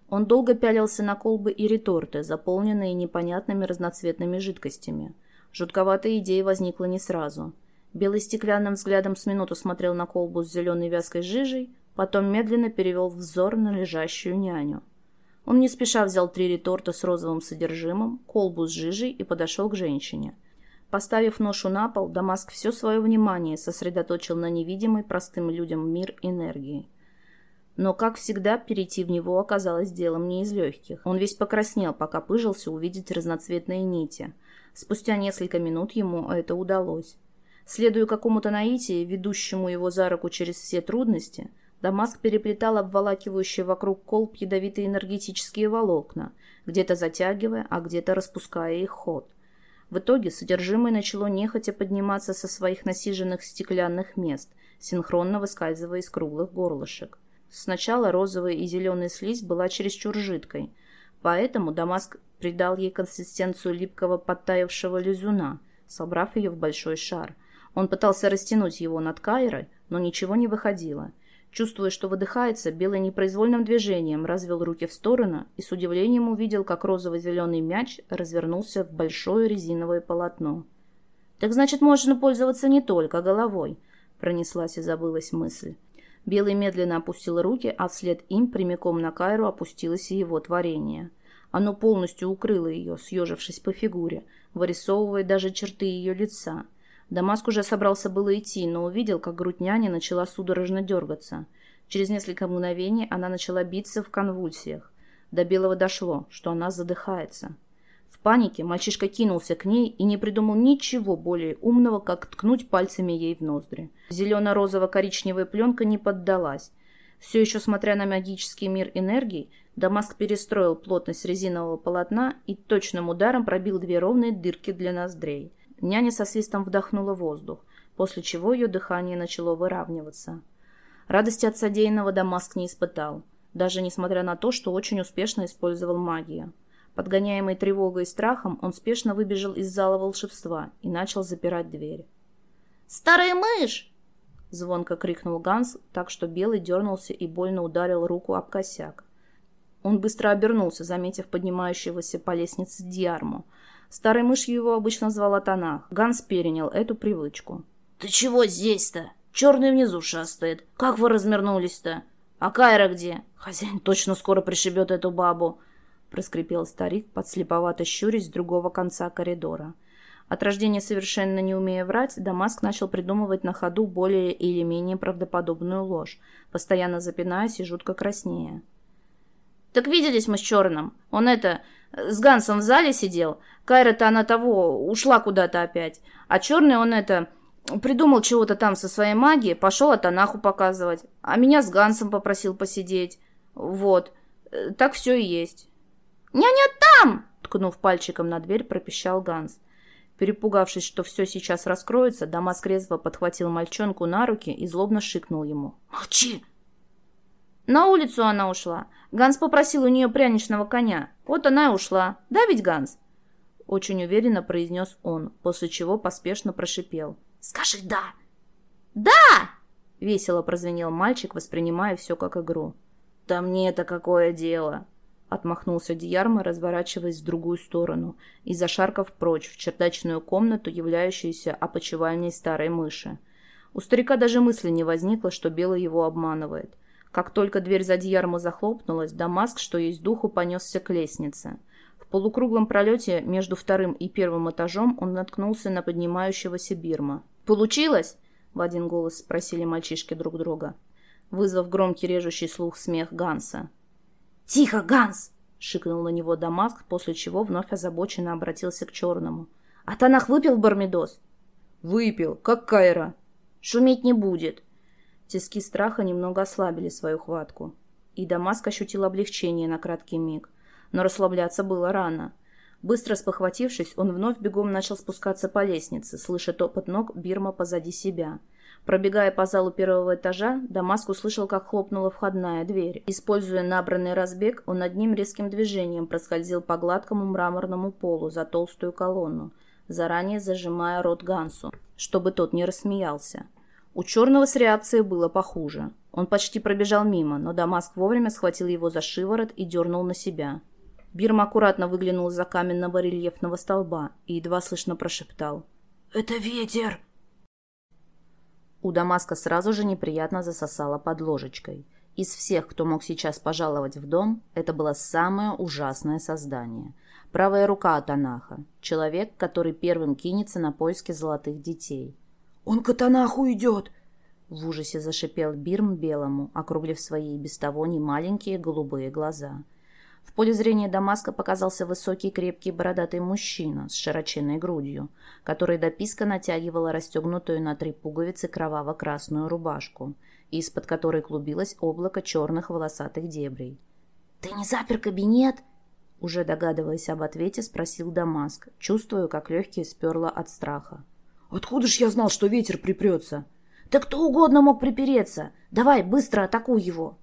Он долго пялился на колбы и реторты, заполненные непонятными разноцветными жидкостями. Жутковатая идея возникла не сразу. Белый стеклянным взглядом с минуту смотрел на колбу с зеленой вязкой жижей, потом медленно перевел взор на лежащую няню. Он не спеша взял три реторта с розовым содержимым, колбу с жижей и подошел к женщине. Поставив ношу на пол, Дамаск все свое внимание сосредоточил на невидимой простым людям мир энергии. Но, как всегда, перейти в него оказалось делом не из легких. Он весь покраснел, пока пыжился увидеть разноцветные нити. Спустя несколько минут ему это удалось. Следуя какому-то наитию, ведущему его за руку через все трудности, Дамаск переплетал обволакивающие вокруг колб ядовитые энергетические волокна, где-то затягивая, а где-то распуская их ход. В итоге содержимое начало нехотя подниматься со своих насиженных стеклянных мест, синхронно выскальзывая из круглых горлышек. Сначала розовая и зеленая слизь была чересчур жидкой, поэтому Дамаск придал ей консистенцию липкого подтаявшего лизуна, собрав ее в большой шар. Он пытался растянуть его над Кайрой, но ничего не выходило. Чувствуя, что выдыхается, Белый непроизвольным движением развел руки в сторону и с удивлением увидел, как розово-зеленый мяч развернулся в большое резиновое полотно. «Так значит, можно пользоваться не только головой», — пронеслась и забылась мысль. Белый медленно опустил руки, а вслед им прямиком на Кайру опустилось и его творение. Оно полностью укрыло ее, съежившись по фигуре, вырисовывая даже черты ее лица. Дамаск уже собрался было идти, но увидел, как грудь няни начала судорожно дергаться. Через несколько мгновений она начала биться в конвульсиях. До Белого дошло, что она задыхается. В панике мальчишка кинулся к ней и не придумал ничего более умного, как ткнуть пальцами ей в ноздри. Зелено-розово-коричневая пленка не поддалась. Все еще смотря на магический мир энергии, Дамаск перестроил плотность резинового полотна и точным ударом пробил две ровные дырки для ноздрей. Няня со свистом вдохнула воздух, после чего ее дыхание начало выравниваться. Радости от содеянного Дамаск не испытал, даже несмотря на то, что очень успешно использовал магию. Подгоняемый тревогой и страхом, он спешно выбежал из зала волшебства и начал запирать дверь. «Старая мышь!» — звонко крикнул Ганс, так что Белый дернулся и больно ударил руку об косяк. Он быстро обернулся, заметив поднимающегося по лестнице Дьярму. Старой мышью его обычно звала Танах. Ганс перенял эту привычку. «Ты чего здесь-то? Черный внизу шастает. Как вы размернулись-то? А Кайра где? Хозяин точно скоро пришибет эту бабу!» Проскрипел старик, подслеповато щурясь с другого конца коридора. От рождения совершенно не умея врать, Дамаск начал придумывать на ходу более или менее правдоподобную ложь, постоянно запинаясь и жутко краснея. «Так виделись мы с Черным. Он это, с Гансом в зале сидел. Кайра-то она того, ушла куда-то опять. А Черный он это, придумал чего-то там со своей магией, пошел Атанаху показывать. А меня с Гансом попросил посидеть. Вот. Так все и есть». «Няня там!» — ткнув пальчиком на дверь, пропищал Ганс. Перепугавшись, что все сейчас раскроется, Дамаск резво подхватил мальчонку на руки и злобно шикнул ему. «Молчи!» На улицу она ушла. Ганс попросил у нее пряничного коня. Вот она и ушла. Да ведь, Ганс?» Очень уверенно произнес он, после чего поспешно прошипел. «Скажи «да». «Да!» — весело прозвенел мальчик, воспринимая все как игру. «Да мне это какое дело!» Отмахнулся Диарма, разворачиваясь в другую сторону и зашаркав прочь в чердачную комнату, являющуюся опочивальней старой мыши. У старика даже мысли не возникло, что Белый его обманывает. Как только дверь за Диармо захлопнулась, Дамаск, что есть духу, понесся к лестнице. В полукруглом пролете между вторым и первым этажом он наткнулся на поднимающегося Бирма. «Получилось?» — в один голос спросили мальчишки друг друга, вызвав громкий режущий слух смех Ганса. «Тихо, Ганс!» — шикнул на него Дамаск, после чего вновь озабоченно обратился к черному. «А Танах выпил бармидос?» «Выпил, как Кайра». «Шуметь не будет». Тиски страха немного ослабили свою хватку, и Дамаск ощутил облегчение на краткий миг. Но расслабляться было рано. Быстро спохватившись, он вновь бегом начал спускаться по лестнице, слыша топот ног Бирма позади себя — Пробегая по залу первого этажа, Дамаск услышал, как хлопнула входная дверь. Используя набранный разбег, он одним резким движением проскользил по гладкому мраморному полу за толстую колонну, заранее зажимая рот Гансу, чтобы тот не рассмеялся. У черного с реакцией было похуже. Он почти пробежал мимо, но Дамаск вовремя схватил его за шиворот и дернул на себя. Бирм аккуратно выглянул за каменного рельефного столба и едва слышно прошептал. «Это ветер!» У Дамаска сразу же неприятно засосало под ложечкой. Из всех, кто мог сейчас пожаловать в дом, это было самое ужасное создание. Правая рука Атанаха. Человек, который первым кинется на поиски золотых детей. «Он к Атанаху идет!» В ужасе зашипел Бирм белому, округлив свои без того немаленькие голубые глаза. В поле зрения Дамаска показался высокий, крепкий, бородатый мужчина с широченной грудью, который до писка натягивала расстегнутую на три пуговицы кроваво-красную рубашку, из-под которой клубилось облако черных волосатых дебрей. «Ты не запер кабинет?» Уже догадываясь об ответе, спросил Дамаск, чувствуя, как легкие сперло от страха. «Откуда ж я знал, что ветер припрется?» «Да кто угодно мог припереться! Давай, быстро атакуй его!»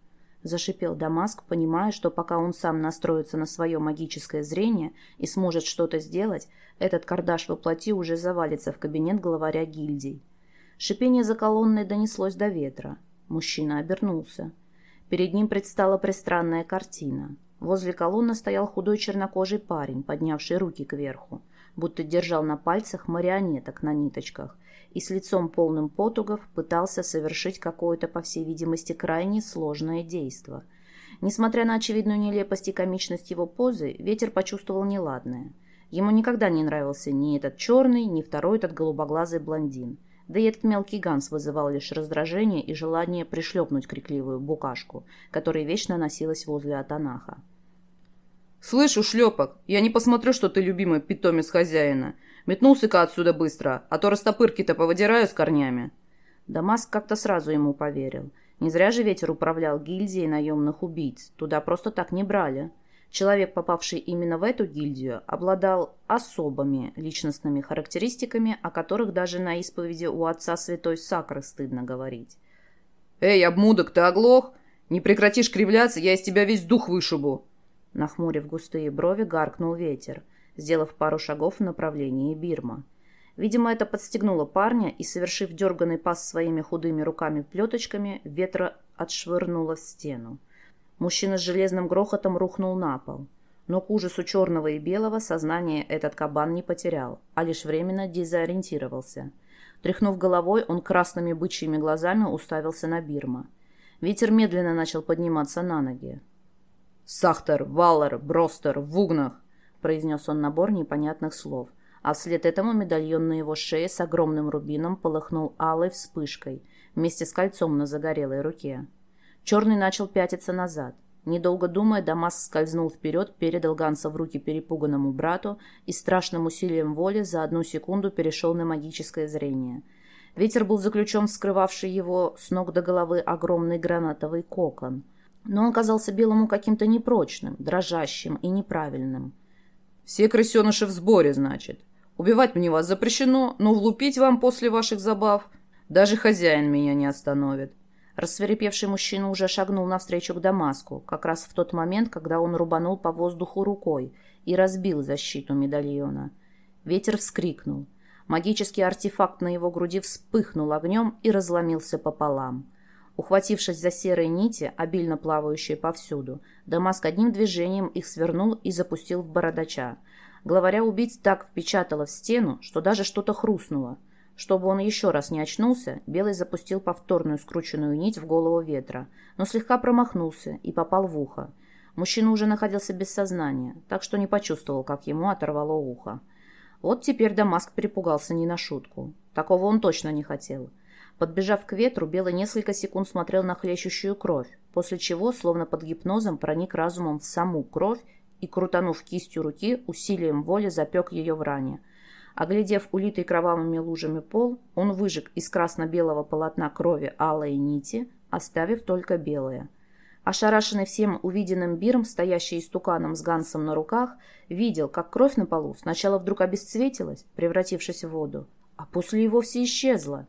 зашипел Дамаск, понимая, что пока он сам настроится на свое магическое зрение и сможет что-то сделать, этот кардаш воплоти уже завалится в кабинет главаря гильдий. Шипение за колонной донеслось до ветра. Мужчина обернулся. Перед ним предстала пристранная картина. Возле колонны стоял худой чернокожий парень, поднявший руки кверху, будто держал на пальцах марионеток на ниточках, и с лицом полным потугов пытался совершить какое-то, по всей видимости, крайне сложное действо. Несмотря на очевидную нелепость и комичность его позы, ветер почувствовал неладное. Ему никогда не нравился ни этот черный, ни второй этот голубоглазый блондин. Да и этот мелкий Ганс вызывал лишь раздражение и желание пришлепнуть крикливую букашку, которая вечно носилась возле Атанаха. «Слышь, ушлепок, я не посмотрю, что ты любимый питомец хозяина. Метнулся-ка отсюда быстро, а то растопырки-то повыдираю с корнями». Дамаск как-то сразу ему поверил. Не зря же ветер управлял гильдией наемных убийц. Туда просто так не брали. Человек, попавший именно в эту гильдию, обладал особыми личностными характеристиками, о которых даже на исповеди у отца святой Сакры стыдно говорить. «Эй, обмудок, ты оглох? Не прекратишь кривляться, я из тебя весь дух вышибу!» Нахмурив густые брови, гаркнул ветер, сделав пару шагов в направлении Бирма. Видимо, это подстегнуло парня, и, совершив дерганный пас своими худыми руками-плеточками, ветра отшвырнуло в стену. Мужчина с железным грохотом рухнул на пол. Но к ужасу черного и белого сознание этот кабан не потерял, а лишь временно дезориентировался. Тряхнув головой, он красными бычьими глазами уставился на Бирма. Ветер медленно начал подниматься на ноги. «Сахтер, Валлер, Бростер, Вугнах!» произнес он набор непонятных слов – а вслед этому медальон на его шее с огромным рубином полыхнул алой вспышкой вместе с кольцом на загорелой руке. Черный начал пятиться назад. Недолго думая, Дамас скользнул вперед, передал Ганса в руки перепуганному брату и страшным усилием воли за одну секунду перешел на магическое зрение. Ветер был заключен в скрывавший его с ног до головы огромный гранатовый кокон. Но он казался белому каким-то непрочным, дрожащим и неправильным. «Все крысеныши в сборе, значит», Убивать мне вас запрещено, но влупить вам после ваших забав даже хозяин меня не остановит». Рассверепевший мужчина уже шагнул навстречу к Дамаску, как раз в тот момент, когда он рубанул по воздуху рукой и разбил защиту медальона. Ветер вскрикнул. Магический артефакт на его груди вспыхнул огнем и разломился пополам. Ухватившись за серые нити, обильно плавающие повсюду, Дамаск одним движением их свернул и запустил в бородача. Главаря убить так впечатало в стену, что даже что-то хрустнуло. Чтобы он еще раз не очнулся, Белый запустил повторную скрученную нить в голову ветра, но слегка промахнулся и попал в ухо. Мужчина уже находился без сознания, так что не почувствовал, как ему оторвало ухо. Вот теперь Дамаск перепугался не на шутку. Такого он точно не хотел. Подбежав к ветру, Белый несколько секунд смотрел на хлещущую кровь, после чего, словно под гипнозом, проник разумом в саму кровь и, крутанув кистью руки, усилием воли запек ее в ране. Оглядев улитый кровавыми лужами пол, он выжег из красно-белого полотна крови алые нити, оставив только белые. Ошарашенный всем увиденным биром, стоящий истуканом с Гансом на руках, видел, как кровь на полу сначала вдруг обесцветилась, превратившись в воду, а после и вовсе исчезла.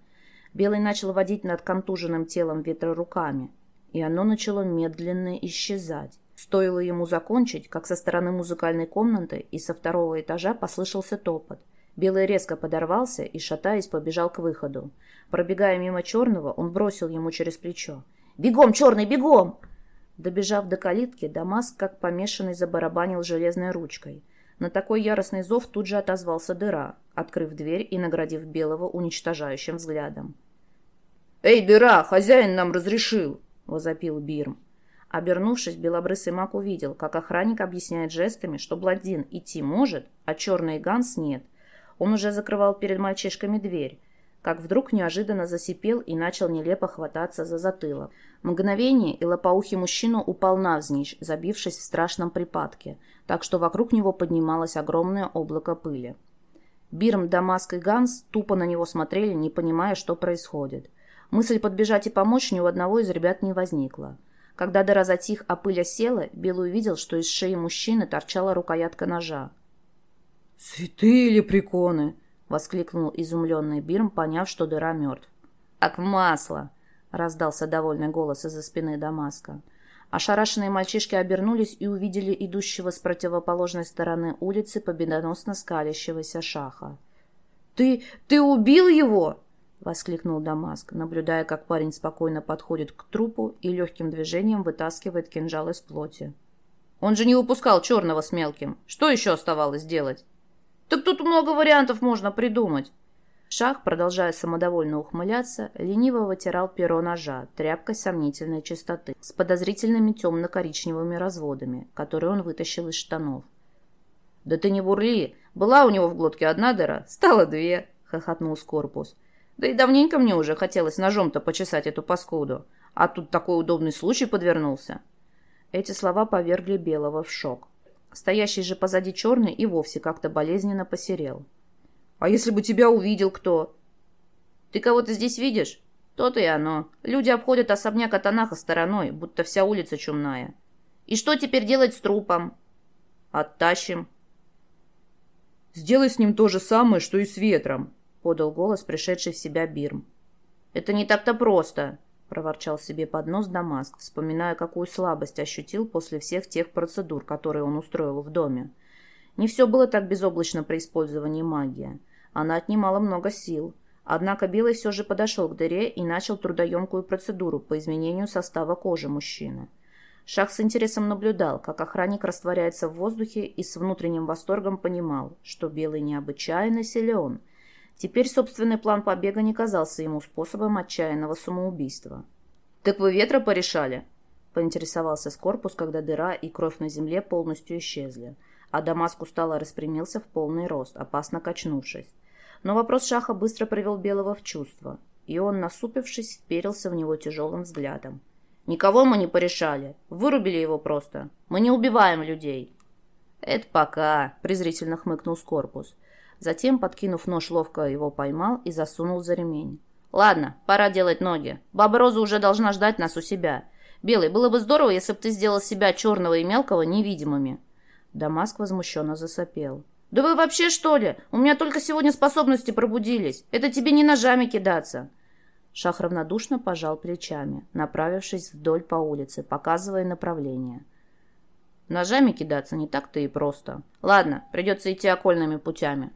Белый начал водить над контуженным телом ветра руками, и оно начало медленно исчезать. Стоило ему закончить, как со стороны музыкальной комнаты и со второго этажа послышался топот. Белый резко подорвался и, шатаясь, побежал к выходу. Пробегая мимо черного, он бросил ему через плечо. «Бегом, черный, бегом!» Добежав до калитки, Дамаск, как помешанный, забарабанил железной ручкой. На такой яростный зов тут же отозвался дыра, открыв дверь и наградив Белого уничтожающим взглядом. «Эй, дыра, хозяин нам разрешил!» — возопил Бирм. Обернувшись, белобрысый маг увидел, как охранник объясняет жестами, что блондин идти может, а черный Ганс нет. Он уже закрывал перед мальчишками дверь, как вдруг неожиданно засипел и начал нелепо хвататься за затылок. Мгновение, и лопоухий мужчина упал навзничь, забившись в страшном припадке, так что вокруг него поднималось огромное облако пыли. Бирм, Дамаск и Ганс тупо на него смотрели, не понимая, что происходит. Мысль подбежать и помочь ни у одного из ребят не возникла. Когда дыра затих, а пыль осела, Белый увидел, что из шеи мужчины торчала рукоятка ножа. «Святые лепреконы!» — воскликнул изумленный Бирм, поняв, что дыра мертв. «Как в масло!» — раздался довольный голос из-за спины Дамаска. Ошарашенные мальчишки обернулись и увидели идущего с противоположной стороны улицы победоносно скалящегося шаха. «Ты... ты убил его?» — воскликнул Дамаск, наблюдая, как парень спокойно подходит к трупу и легким движением вытаскивает кинжал из плоти. «Он же не выпускал черного с мелким. Что еще оставалось делать?» «Так тут много вариантов можно придумать». Шах, продолжая самодовольно ухмыляться, лениво вытирал перо ножа тряпкой сомнительной чистоты с подозрительными темно-коричневыми разводами, которые он вытащил из штанов. «Да ты не бурли! Была у него в глотке одна дыра, стало две!» — хохотнул Скорпус. Да и давненько мне уже хотелось ножом-то почесать эту паскуду. А тут такой удобный случай подвернулся. Эти слова повергли Белого в шок. Стоящий же позади черный и вовсе как-то болезненно посерел. «А если бы тебя увидел кто?» «Ты кого-то здесь видишь?» «То-то и оно. Люди обходят особняк Атанаха стороной, будто вся улица чумная. И что теперь делать с трупом?» «Оттащим». «Сделай с ним то же самое, что и с ветром», подал голос пришедший в себя Бирм. «Это не так-то просто. — проворчал себе под нос Дамаск, вспоминая, какую слабость ощутил после всех тех процедур, которые он устроил в доме. Не все было так безоблачно при использовании магии. Она отнимала много сил. Однако Белый все же подошел к дыре и начал трудоемкую процедуру по изменению состава кожи мужчины. Шах с интересом наблюдал, как охранник растворяется в воздухе и с внутренним восторгом понимал, что Белый необычайно силен. Теперь собственный план побега не казался ему способом отчаянного самоубийства. «Так вы ветра порешали?» — поинтересовался Скорпус, когда дыра и кровь на земле полностью исчезли, а Дамаск устало распрямился в полный рост, опасно качнувшись. Но вопрос Шаха быстро привел Белого в чувство, и он, насупившись, вперился в него тяжелым взглядом. Никого мы не порешали. Вырубили его просто. Мы не убиваем людей. Это пока, презрительно хмыкнул Скорпус. Затем, подкинув нож, ловко его поймал и засунул за ремень. Ладно, пора делать ноги. Баба Роза уже должна ждать нас у себя. Белый, было бы здорово, если бы ты сделал себя черного и мелкого невидимыми. Дамаск возмущенно засопел. «Да вы вообще что ли? У меня только сегодня способности пробудились. Это тебе не ножами кидаться. Шах равнодушно пожал плечами, направившись вдоль по улице, показывая направление. Ножами кидаться не так-то и просто. Ладно, придется идти окольными путями.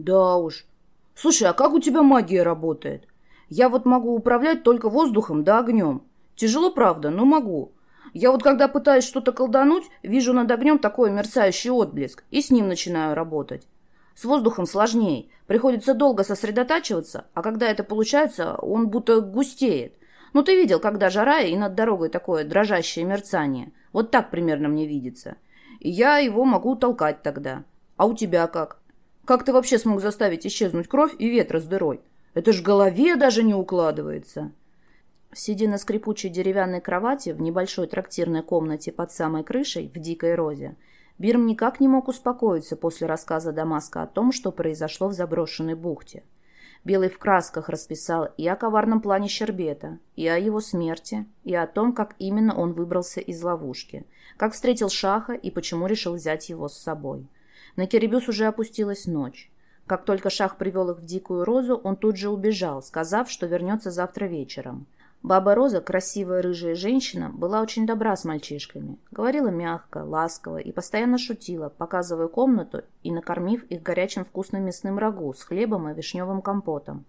Да уж. Слушай, а как у тебя магия работает? Я вот могу управлять только воздухом да огнем. Тяжело, правда, но могу. Я вот когда пытаюсь что-то колдануть, вижу над огнем такой мерцающий отблеск, и с ним начинаю работать. С воздухом сложнее. Приходится долго сосредотачиваться, а когда это получается, он будто густеет. Ну, ты видел, когда жара и над дорогой такое дрожащее мерцание. Вот так примерно мне видится. И я его могу толкать тогда. А у тебя как? Как ты вообще смог заставить исчезнуть кровь и ветра с дырой? Это ж голове даже не укладывается. Сидя на скрипучей деревянной кровати в небольшой трактирной комнате под самой крышей в Дикой Розе, Бирм никак не мог успокоиться после рассказа Дамаска о том, что произошло в заброшенной бухте. Белый в красках расписал и о коварном плане Щербета, и о его смерти, и о том, как именно он выбрался из ловушки, как встретил Шаха и почему решил взять его с собой. На Керебюс уже опустилась ночь. Как только Шах привел их в Дикую Розу, он тут же убежал, сказав, что вернется завтра вечером – Баба Роза, красивая рыжая женщина, была очень добра с мальчишками. Говорила мягко, ласково и постоянно шутила, показывая комнату и накормив их горячим вкусным мясным рагу с хлебом и вишневым компотом.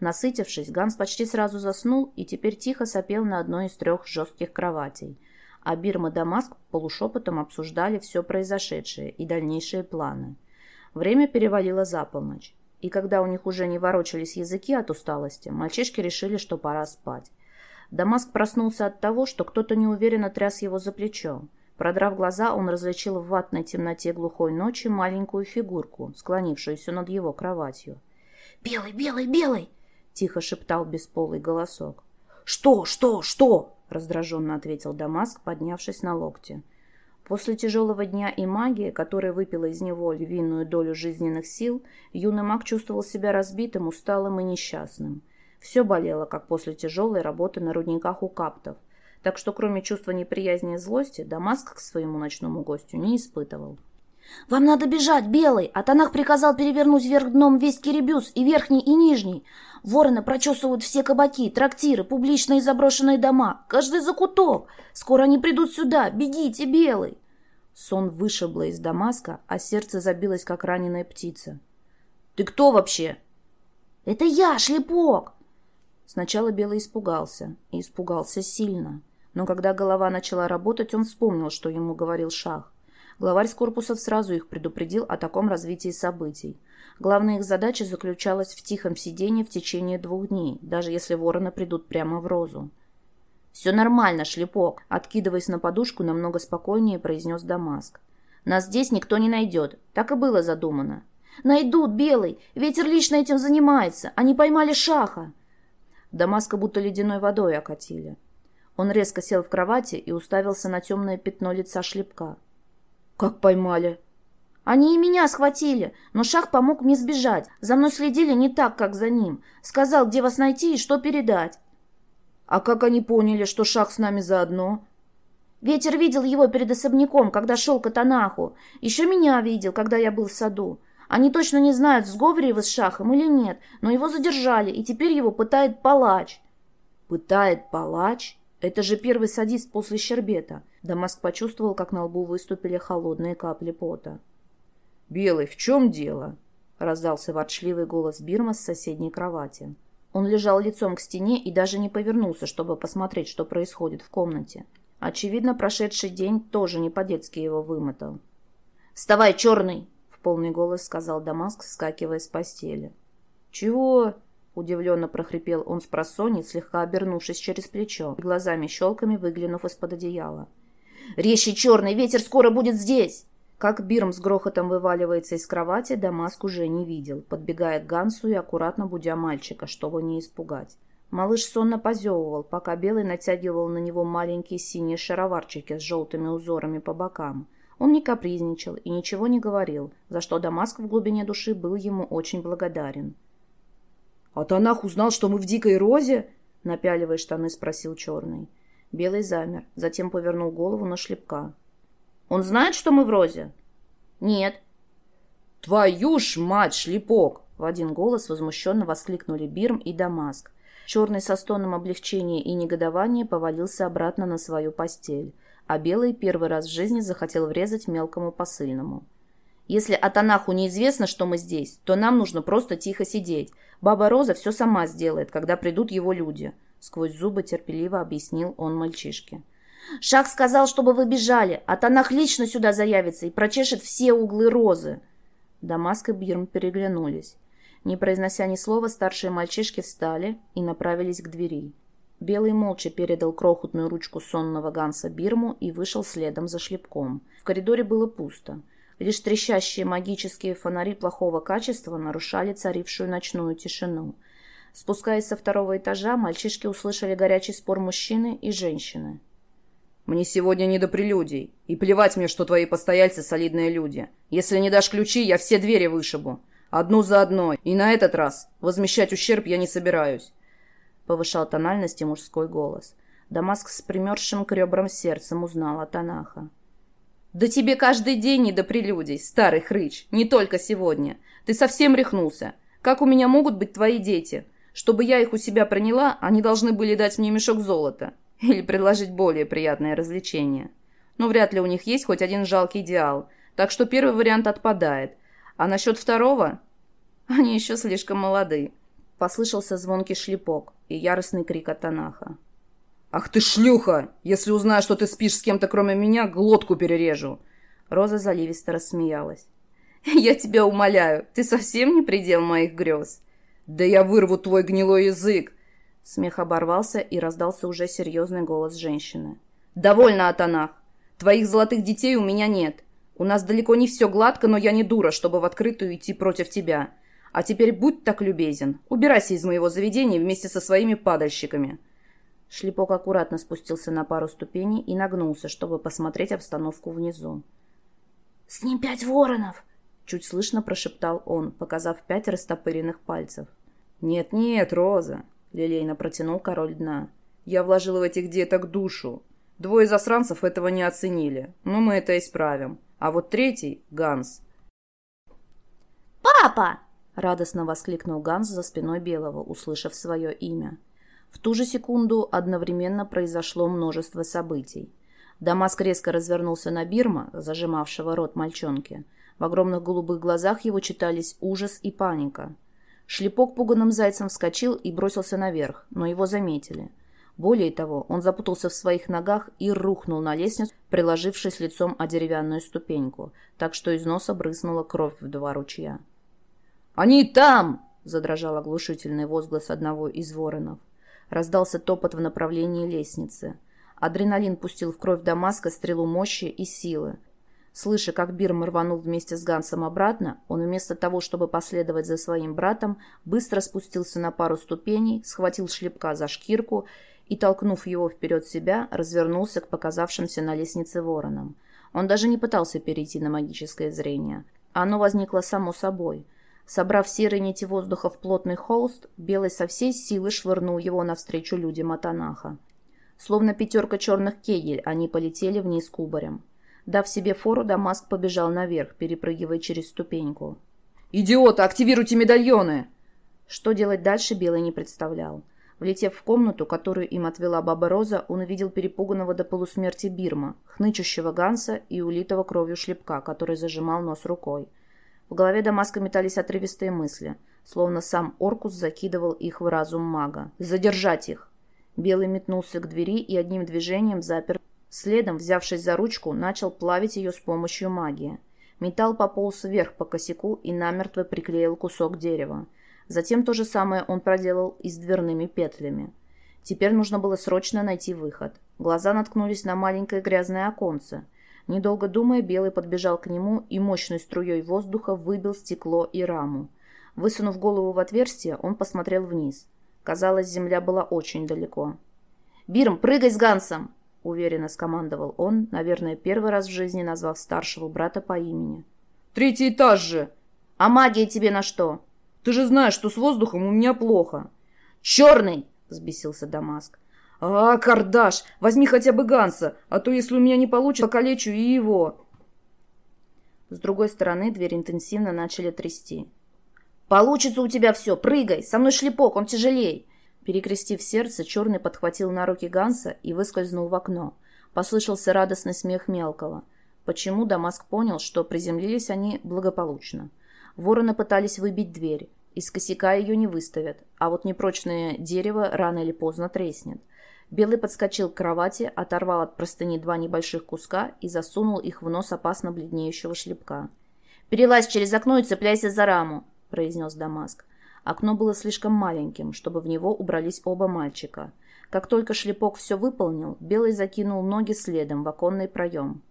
Насытившись, Ганс почти сразу заснул и теперь тихо сопел на одной из трех жестких кроватей. А Бирм и Дамаск полушепотом обсуждали все произошедшее и дальнейшие планы. Время перевалило за полночь. И когда у них уже не ворочались языки от усталости, мальчишки решили, что пора спать. Дамаск проснулся от того, что кто-то неуверенно тряс его за плечо. Продрав глаза, он различил в ватной темноте глухой ночи маленькую фигурку, склонившуюся над его кроватью. «Белый, белый, белый!» — тихо шептал бесполый голосок. «Что, что, что?» — раздраженно ответил Дамаск, поднявшись на локте. После тяжелого дня и магии, которая выпила из него львиную долю жизненных сил, юный маг чувствовал себя разбитым, усталым и несчастным. Все болело, как после тяжелой работы на рудниках у каптов. Так что кроме чувства неприязни и злости, Дамаск к своему ночному гостю не испытывал. «Вам надо бежать, Белый! А Танах приказал перевернуть вверх дном весь Кирибюс, и верхний, и нижний. Вороны прочесывают все кабаки, трактиры, публичные заброшенные дома, каждый закуток. Скоро они придут сюда. Бегите, Белый!» Сон вышибло из Дамаска, а сердце забилось, как раненая птица. «Ты кто вообще?» «Это я, Шлепок!» Сначала Белый испугался, и испугался сильно. Но когда голова начала работать, он вспомнил, что ему говорил Шах. Главарь с корпусов сразу их предупредил о таком развитии событий. Главная их задача заключалась в тихом сидении в течение двух дней, даже если вороны придут прямо в розу. «Все нормально, шлепок», — откидываясь на подушку, намного спокойнее произнес Дамаск. «Нас здесь никто не найдет. Так и было задумано». «Найдут, Белый! Ветер лично этим занимается. Они поймали Шаха!» Дамаска будто ледяной водой окатили. Он резко сел в кровати и уставился на темное пятно лица шлепка. «Как поймали?» «Они и меня схватили, но Шах помог мне сбежать. За мной следили не так, как за ним. Сказал, где вас найти и что передать». «А как они поняли, что Шах с нами заодно?» Ветер видел его перед особняком, когда шел к Атанаху. Еще меня видел, когда я был в саду. Они точно не знают, в сговоре его с Шахом или нет, но его задержали, и теперь его пытает палач. Пытает палач? Это же первый садист после щербета. Дамаск почувствовал, как на лбу выступили холодные капли пота. «Белый, в чем дело?» — раздался ворчливый голос Бирма с соседней кровати. Он лежал лицом к стене и даже не повернулся, чтобы посмотреть, что происходит в комнате. Очевидно, прошедший день тоже не по-детски его вымотал. «Вставай, черный!» Полный голос сказал Дамаск, вскакивая с постели. «Чего?» — удивленно прохрипел он с просони, слегка обернувшись через плечо, глазами щелками выглянув из-под одеяла. «Резче черный! Ветер скоро будет здесь!» Как Бирм с грохотом вываливается из кровати, Дамаск уже не видел, подбегая к Гансу и аккуратно будя мальчика, чтобы не испугать. Малыш сонно позевывал, пока Белый натягивал на него маленькие синие шароварчики с желтыми узорами по бокам — он не капризничал и ничего не говорил, за что Дамаск в глубине души был ему очень благодарен. «А Танах узнал, что мы в Дикой Розе?» — напяливая штаны, спросил Черный. Белый замер, затем повернул голову на шлепка. «Он знает, что мы в Розе?» «Нет». «Твою ж мать, шлепок!» В один голос возмущенно воскликнули Бирм и Дамаск. Черный со стоном облегчения и негодования повалился обратно на свою постель а Белый первый раз в жизни захотел врезать мелкому посыльному. «Если Атанаху неизвестно, что мы здесь, то нам нужно просто тихо сидеть. Баба Роза все сама сделает, когда придут его люди», — сквозь зубы терпеливо объяснил он мальчишке. «Шах сказал, чтобы вы бежали. Атанах лично сюда заявится и прочешет все углы Розы». Дамаск и Бирм переглянулись. Не произнося ни слова, старшие мальчишки встали и направились к двери. Белый молча передал крохотную ручку сонного Ганса Бирму и вышел следом за шлепком. В коридоре было пусто. Лишь трещащие магические фонари плохого качества нарушали царившую ночную тишину. Спускаясь со второго этажа, мальчишки услышали горячий спор мужчины и женщины. «Мне сегодня не до прелюдий. И плевать мне, что твои постояльцы солидные люди. Если не дашь ключи, я все двери вышибу. Одну за одной. И на этот раз возмещать ущерб я не собираюсь. — повышал тональности мужской голос. Дамаск с примерзшим к ребрам сердцем узнал о Танаха. «Да тебе каждый день не до прелюдий, старый хрыч, не только сегодня. Ты совсем рехнулся. Как у меня могут быть твои дети? Чтобы я их у себя приняла, они должны были дать мне мешок золота. Или предложить более приятное развлечение. Но вряд ли у них есть хоть один жалкий идеал, так что первый вариант отпадает. А насчет второго? Они еще слишком молоды. Послышался звонкий шлепок и яростный крик от Танаха. «Ах ты шлюха! Если узнаю, что ты спишь с кем-то кроме меня, глотку перережу!» Роза заливисто рассмеялась. «Я тебя умоляю, ты совсем не предел моих грез?» «Да я вырву твой гнилой язык!» Смех оборвался, и раздался уже серьезный голос женщины. «Довольно, Атанах! Твоих золотых детей у меня нет. У нас далеко не все гладко, но я не дура, чтобы в открытую идти против тебя. А теперь будь так любезен, убирайся из моего заведения вместе со своими падальщиками». Шлепок аккуратно спустился на пару ступеней и нагнулся, чтобы посмотреть обстановку внизу. «С ним пять воронов!» — чуть слышно прошептал он, показав пять растопыренных пальцев. «Нет-нет, Роза!» — лилейно протянул король дна. «Я вложил в этих деток душу. Двое засранцев этого не оценили, но мы это исправим. А вот третий — Ганс». «Папа!» — радостно воскликнул Ганс за спиной Белого, услышав свое имя. В ту же секунду одновременно произошло множество событий. Дамаск резко развернулся на Бирма, зажимавшего рот мальчонки. В огромных голубых глазах его читались ужас и паника. Шлепок пуганным зайцем вскочил и бросился наверх, но его заметили. Более того, он запутался в своих ногах и рухнул на лестницу, приложившись лицом о деревянную ступеньку, так что из носа брызнула кровь в два ручья. «Они там!» — задрожал оглушительный возглас одного из воронов. Раздался топот в направлении лестницы. Адреналин пустил в кровь Дамаска стрелу мощи и силы. Слыша, как Бирм рванул вместе с Гансом обратно, он вместо того, чтобы последовать за своим братом, быстро спустился на пару ступеней, схватил шлепка за шкирку и, толкнув его вперед себя, развернулся к показавшимся на лестнице воронам. Он даже не пытался перейти на магическое зрение. Оно возникло само собой. Собрав серые нити воздуха в плотный холст, Белый со всей силы швырнул его навстречу людям Атанаха. Словно пятерка черных кегель, они полетели вниз кубарем. Дав себе фору, Дамаск побежал наверх, перепрыгивая через ступеньку. «Идиоты, активируйте медальоны!» Что делать дальше, Белый не представлял. Влетев в комнату, которую им отвела Баба Роза, он увидел перепуганного до полусмерти Бирма, хнычущего Ганса и улитого кровью шлепка, который зажимал нос рукой. В голове Дамаска метались отрывистые мысли, словно сам Оркус закидывал их в разум мага. «Задержать их!» Белый метнулся к двери и одним движением запер. Следом, взявшись за ручку, начал плавить ее с помощью магии. Металл пополз вверх по косяку и намертво приклеил кусок дерева. Затем то же самое он проделал и с дверными петлями. Теперь нужно было срочно найти выход. Глаза наткнулись на маленькое грязное оконце. Недолго думая, Белый подбежал к нему и мощной струей воздуха выбил стекло и раму. Высунув голову в отверстие, он посмотрел вниз. Казалось, земля была очень далеко. «Бирм, прыгай с Гансом!» — уверенно скомандовал он, наверное, первый раз в жизни назвав старшего брата по имени. «Третий этаж же!» «А магия тебе на что?» Ты же знаешь, что с воздухом у меня плохо. Черный! Взбесился Дамаск. А, Кардаш, возьми хотя бы Ганса, а то, если у меня не получится, покалечу и его. С другой стороны дверь интенсивно начали трясти. «Получится у тебя все! Прыгай! Со мной шлепок, он тяжелей!» Перекрестив сердце, Черный подхватил на руки Ганса и выскользнул в окно. Послышался радостный смех Мелкого. Почему Дамаск понял, что приземлились они благополучно? Вороны пытались выбить дверь. Из косяка ее не выставят, а вот непрочное дерево рано или поздно треснет. Белый подскочил к кровати, оторвал от простыни два небольших куска и засунул их в нос опасно бледнеющего шлепка. «Перелазь через окно и цепляйся за раму», — произнес Дамаск. Окно было слишком маленьким, чтобы в него убрались оба мальчика. Как только шлепок все выполнил, Белый закинул ноги следом в оконный проем.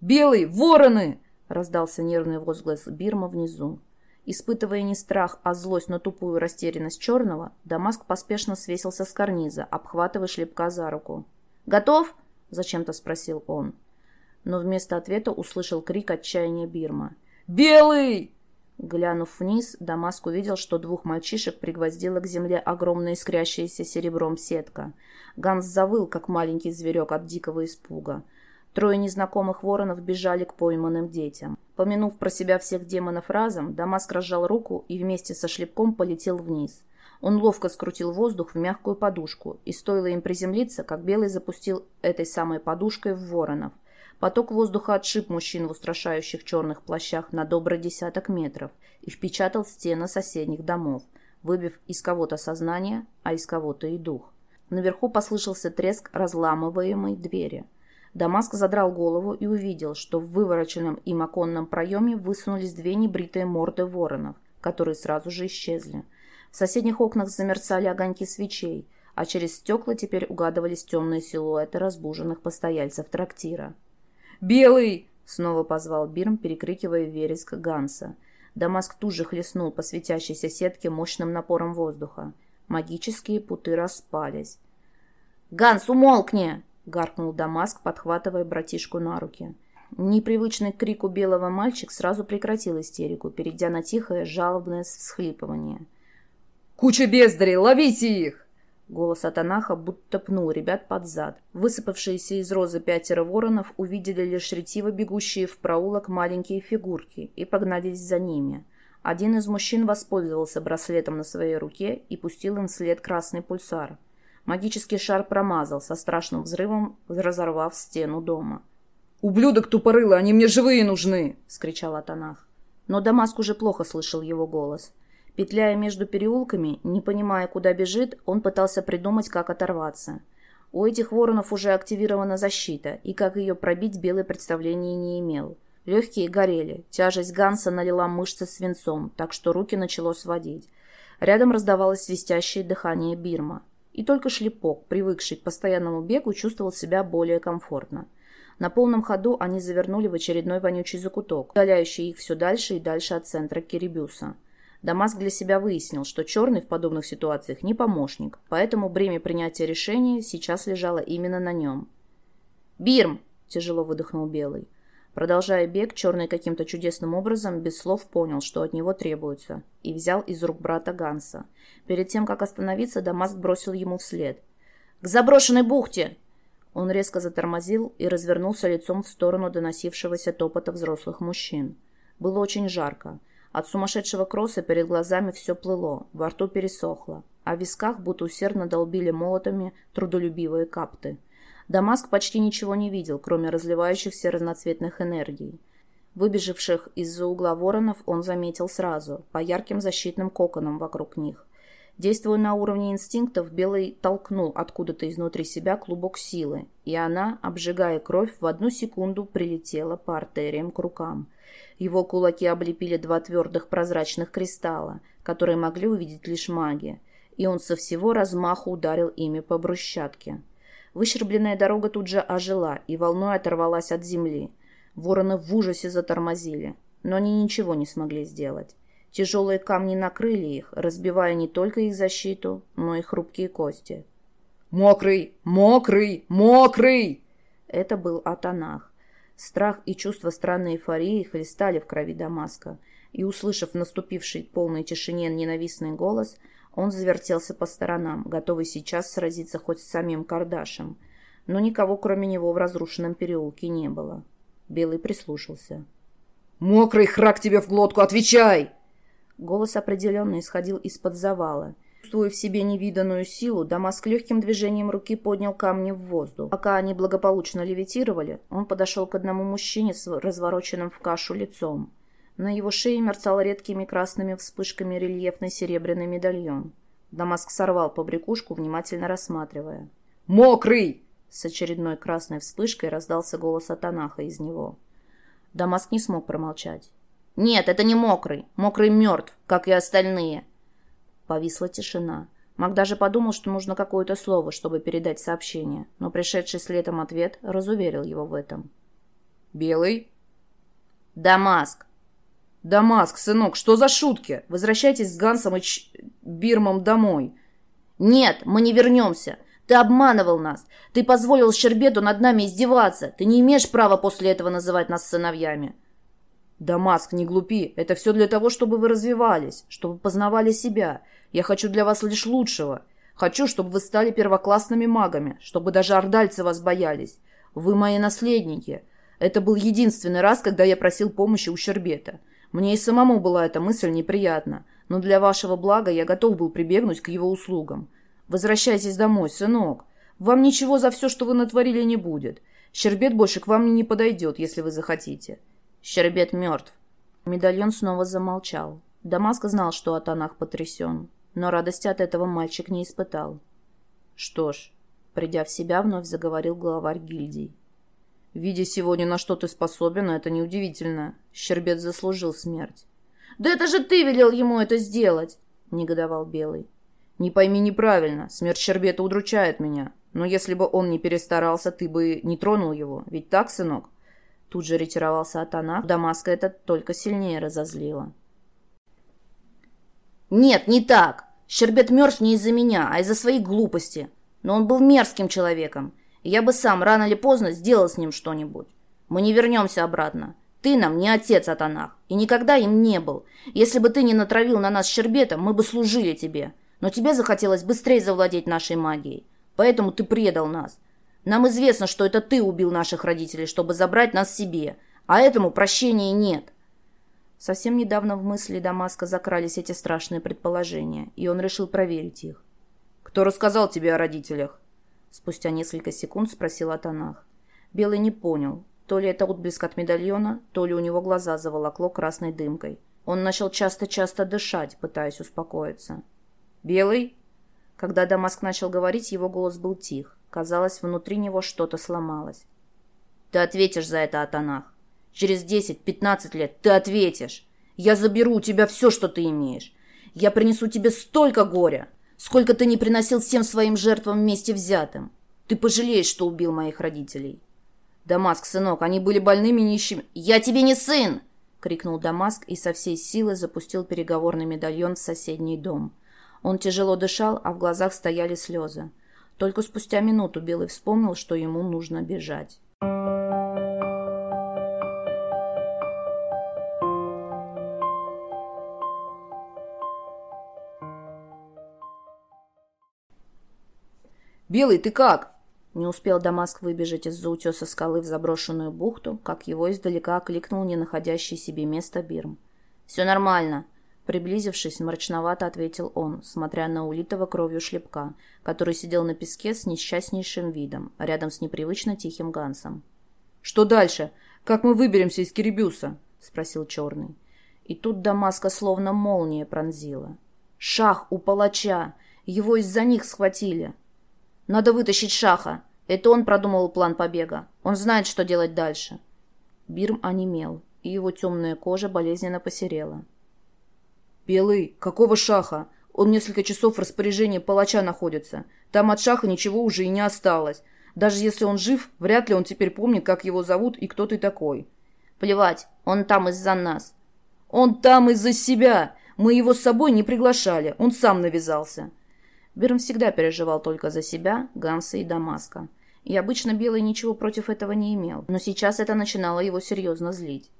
«Белый, вороны!» Раздался нервный возглас Бирма внизу. Испытывая не страх, а злость на тупую растерянность черного, Дамаск поспешно свесился с карниза, обхватывая шлепка за руку. «Готов?» – зачем-то спросил он. Но вместо ответа услышал крик отчаяния Бирма. «Белый!» Глянув вниз, Дамаск увидел, что двух мальчишек пригвоздила к земле огромная искрящаяся серебром сетка. Ганс завыл, как маленький зверек от дикого испуга – Трое незнакомых воронов бежали к пойманным детям. Помянув про себя всех демонов разом, Дамаск разжал руку и вместе со шлепком полетел вниз. Он ловко скрутил воздух в мягкую подушку, и стоило им приземлиться, как Белый запустил этой самой подушкой в воронов. Поток воздуха отшиб мужчин в устрашающих черных плащах на добрый десяток метров и впечатал в стены соседних домов, выбив из кого-то сознание, а из кого-то и дух. Наверху послышался треск разламываемой двери – Дамаск задрал голову и увидел, что в вывороченном им оконном проеме высунулись две небритые морды воронов, которые сразу же исчезли. В соседних окнах замерцали огоньки свечей, а через стекла теперь угадывались темные силуэты разбуженных постояльцев трактира. «Белый!» — снова позвал Бирм, перекрикивая вереск Ганса. Дамаск тут же хлестнул по светящейся сетке мощным напором воздуха. Магические путы распались. «Ганс, умолкни!» Гаркнул Дамаск, подхватывая братишку на руки. Непривычный к крику белого мальчик сразу прекратил истерику, перейдя на тихое, жалобное всхлипывание. «Куча бездарей! Ловите их!» Голос Атанаха будто пнул ребят под зад. Высыпавшиеся из розы пятеро воронов увидели лишь ретиво бегущие в проулок маленькие фигурки и погнались за ними. Один из мужчин воспользовался браслетом на своей руке и пустил им вслед красный пульсар – Магический шар промазал, со страшным взрывом разорвав стену дома. «Ублюдок тупорылый, они мне живые нужны!» — скричал Атанах. Но Дамаск уже плохо слышал его голос. Петляя между переулками, не понимая, куда бежит, он пытался придумать, как оторваться. У этих воронов уже активирована защита, и как ее пробить, Белый представления не имел. Легкие горели, тяжесть Ганса налила мышцы свинцом, так что руки начало сводить. Рядом раздавалось свистящее дыхание Бирма. И только шлепок, привыкший к постоянному бегу, чувствовал себя более комфортно. На полном ходу они завернули в очередной вонючий закуток, удаляющий их все дальше и дальше от центра Кирибюса. Дамаск для себя выяснил, что черный в подобных ситуациях не помощник, поэтому бремя принятия решения сейчас лежало именно на нем. «Бирм!» – тяжело выдохнул Белый. Продолжая бег, Черный каким-то чудесным образом без слов понял, что от него требуется, и взял из рук брата Ганса. Перед тем, как остановиться, Дамаск бросил ему вслед. К заброшенной бухте!» Он резко затормозил и развернулся лицом в сторону доносившегося топота взрослых мужчин. Было очень жарко. От сумасшедшего кросса перед глазами все плыло, во рту пересохло, а в висках будто усердно долбили молотами трудолюбивые капты. Дамаск почти ничего не видел, кроме разливающихся разноцветных энергий. Выбежавших из-за угла воронов он заметил сразу, по ярким защитным коконам вокруг них. Действуя на уровне инстинктов, Белый толкнул откуда-то изнутри себя клубок силы, и она, обжигая кровь, в одну секунду прилетела по артериям к рукам. Его кулаки облепили два твердых прозрачных кристалла, которые могли увидеть лишь маги, и он со всего размаху ударил ими по брусчатке. Выщербленная дорога тут же ожила и волной оторвалась от земли. Вороны в ужасе затормозили, но они ничего не смогли сделать. Тяжелые камни накрыли их, разбивая не только их защиту, но и хрупкие кости. «Мокрый! Мокрый! Мокрый!» Это был Атанах. Страх и чувство странной эйфории хлестали в крови Дамаска, и, услышав в наступившей полной тишине ненавистный голос, он завертелся по сторонам, готовый сейчас сразиться хоть с самим Кардашем. Но никого, кроме него, в разрушенном переулке не было. Белый прислушался. «Мокрый храк тебе в глотку! Отвечай!» Голос определенно исходил из-под завала. Чувствуя в себе невиданную силу, Дамаск легким движением руки поднял камни в воздух. Пока они благополучно левитировали, он подошел к одному мужчине с развороченным в кашу лицом. На его шее мерцал редкими красными вспышками рельефный серебряный медальон. Дамаск сорвал побрякушку, внимательно рассматривая. «Мокрый!» С очередной красной вспышкой раздался голос Атанаха из него. Дамаск не смог промолчать. «Нет, это не мокрый. Мокрый мертв, как и остальные». Повисла тишина. Мак даже подумал, что нужно какое-то слово, чтобы передать сообщение, но пришедший следом ответ разуверил его в этом. «Белый?» «Дамаск!» «Дамаск, сынок, что за шутки? Возвращайтесь с Гансом и Ч... Бирмом домой». «Нет, мы не вернемся. Ты обманывал нас. Ты позволил Щербету над нами издеваться. Ты не имеешь права после этого называть нас сыновьями». «Дамаск, не глупи. Это все для того, чтобы вы развивались, чтобы познавали себя. Я хочу для вас лишь лучшего. Хочу, чтобы вы стали первоклассными магами, чтобы даже ордальцы вас боялись. Вы мои наследники. Это был единственный раз, когда я просил помощи у Щербета. Мне и самому была эта мысль неприятна, но для вашего блага я готов был прибегнуть к его услугам. Возвращайтесь домой, сынок. Вам ничего за все, что вы натворили, не будет. Щербет больше к вам не подойдет, если вы захотите. Щербет мертв. Медальон снова замолчал. Дамаск знал, что Атанах потрясен, но радости от этого мальчик не испытал. Что ж, придя в себя, вновь заговорил главарь гильдии. «Видя сегодня, на что ты способен, это неудивительно. Щербет заслужил смерть». «Да это же ты велел ему это сделать!» — негодовал Белый. «Не пойми неправильно. Смерть Щербета удручает меня. Но если бы он не перестарался, ты бы не тронул его. Ведь так, сынок?» Тут же ретировался от Анах. Дамаска это только сильнее разозлило. «Нет, не так. Щербет мертв не из-за меня, а из-за своей глупости. Но он был мерзким человеком, я бы сам рано или поздно сделал с ним что-нибудь. Мы не вернемся обратно. Ты нам не отец от Анах, и никогда им не был. Если бы ты не натравил на нас щербетом, мы бы служили тебе. Но тебе захотелось быстрее завладеть нашей магией. Поэтому ты предал нас. Нам известно, что это ты убил наших родителей, чтобы забрать нас себе, а этому прощения нет». Совсем недавно в мысли Дамаска закрались эти страшные предположения, и он решил проверить их. «Кто рассказал тебе о родителях?» Спустя несколько секунд спросил Атанах. Белый не понял. То ли это отблеск от медальона, то ли у него глаза заволокло красной дымкой. Он начал часто-часто дышать, пытаясь успокоиться. «Белый?» Когда Дамаск начал говорить, его голос был тих. Казалось, внутри него что-то сломалось. «Ты ответишь за это, Атанах. Через десять-пятнадцать лет ты ответишь. Я заберу у тебя все, что ты имеешь. Я принесу тебе столько горя, сколько ты не приносил всем своим жертвам вместе взятым. Ты пожалеешь, что убил моих родителей». «Дамаск, сынок, они были больными нищими...» «Я тебе не сын!» — крикнул Дамаск и со всей силы запустил переговорный медальон в соседний дом. Он тяжело дышал, а в глазах стояли слезы. Только спустя минуту Белый вспомнил, что ему нужно бежать. «Белый, ты как?» Не успел Дамаск выбежать из-за утеса скалы в заброшенную бухту, как его издалека окликнул не находящий себе места Бирм. «Все нормально», Приблизившись, мрачновато ответил он, смотря на улитого кровью шлепка, который сидел на песке с несчастнейшим видом, рядом с непривычно тихим Гансом. «Что дальше? Как мы выберемся из Кирибюса?» — спросил Черный. И тут Дамаска словно молния пронзила. «Шах у палача! Его из-за них схватили!» «Надо вытащить Шаха! Это он продумывал план побега. Он знает, что делать дальше!» Бирм онемел, и его темная кожа болезненно посерела. «Белый, какого шаха? Он несколько часов в распоряжении палача находится. Там от шаха ничего уже и не осталось. Даже если он жив, вряд ли он теперь помнит, как его зовут и кто ты такой». «Плевать, он там из-за нас». «Он там из-за себя! Мы его с собой не приглашали, он сам навязался». Берн всегда переживал только за себя, Ганса и Дамаска. И обычно Белый ничего против этого не имел, но сейчас это начинало его серьезно злить.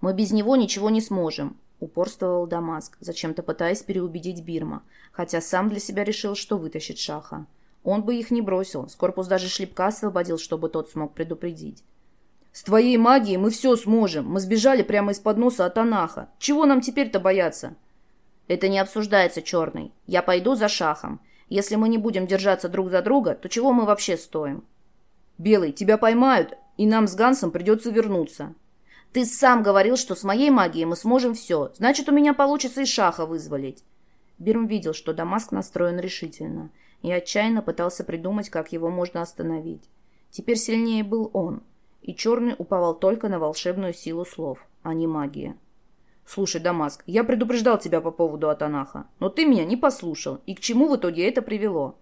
«Мы без него ничего не сможем упорствовал Дамаск, зачем-то пытаясь переубедить Бирма, хотя сам для себя решил, что вытащит Шаха. Он бы их не бросил, с корпус даже шлепка освободил, чтобы тот смог предупредить. «С твоей магией мы все сможем. Мы сбежали прямо из-под носа от Анаха. Чего нам теперь-то бояться?» «Это не обсуждается, Черный. Я пойду за Шахом. Если мы не будем держаться друг за друга, то чего мы вообще стоим?» «Белый, тебя поймают, и нам с Гансом придется вернуться. Ты сам говорил, что с моей магией мы сможем все. Значит, у меня получится и шаха вызволить. Бирм видел, что Дамаск настроен решительно, и отчаянно пытался придумать, как его можно остановить. Теперь сильнее был он, и Черный уповал только на волшебную силу слов, а не магия. «Слушай, Дамаск, я предупреждал тебя по поводу Атанаха, но ты меня не послушал, и к чему в итоге это привело?»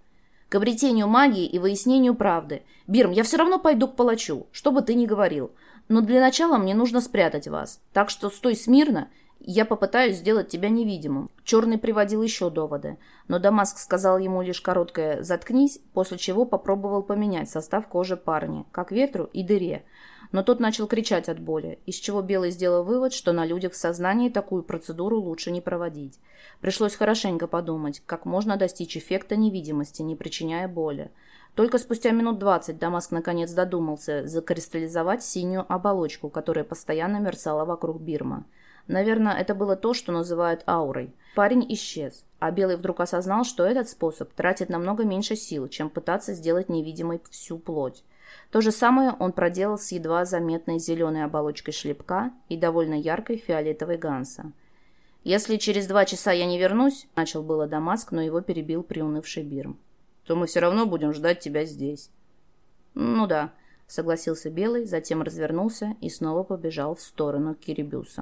«К обретению магии и выяснению правды. Бирм, я все равно пойду к палачу, что бы ты ни говорил. Но для начала мне нужно спрятать вас. Так что стой смирно, я попытаюсь сделать тебя невидимым». Черный приводил еще доводы, но Дамаск сказал ему лишь короткое «заткнись», после чего попробовал поменять состав кожи парня, как ветру и дыре. Но тот начал кричать от боли, из чего Белый сделал вывод, что на людях в сознании такую процедуру лучше не проводить. Пришлось хорошенько подумать, как можно достичь эффекта невидимости, не причиняя боли. Только спустя минут двадцать Дамаск наконец додумался закристаллизовать синюю оболочку, которая постоянно мерцала вокруг Бирма. Наверное, это было то, что называют аурой. Парень исчез, а Белый вдруг осознал, что этот способ тратит намного меньше сил, чем пытаться сделать невидимой всю плоть. То же самое он проделал с едва заметной зеленой оболочкой шлепка и довольно яркой фиолетовой ганса. «Если через два часа я не вернусь», — начал было Дамаск, но его перебил приунывший Бирм то мы все равно будем ждать тебя здесь». «Ну да», — согласился Белый, затем развернулся и снова побежал в сторону Кирибюса.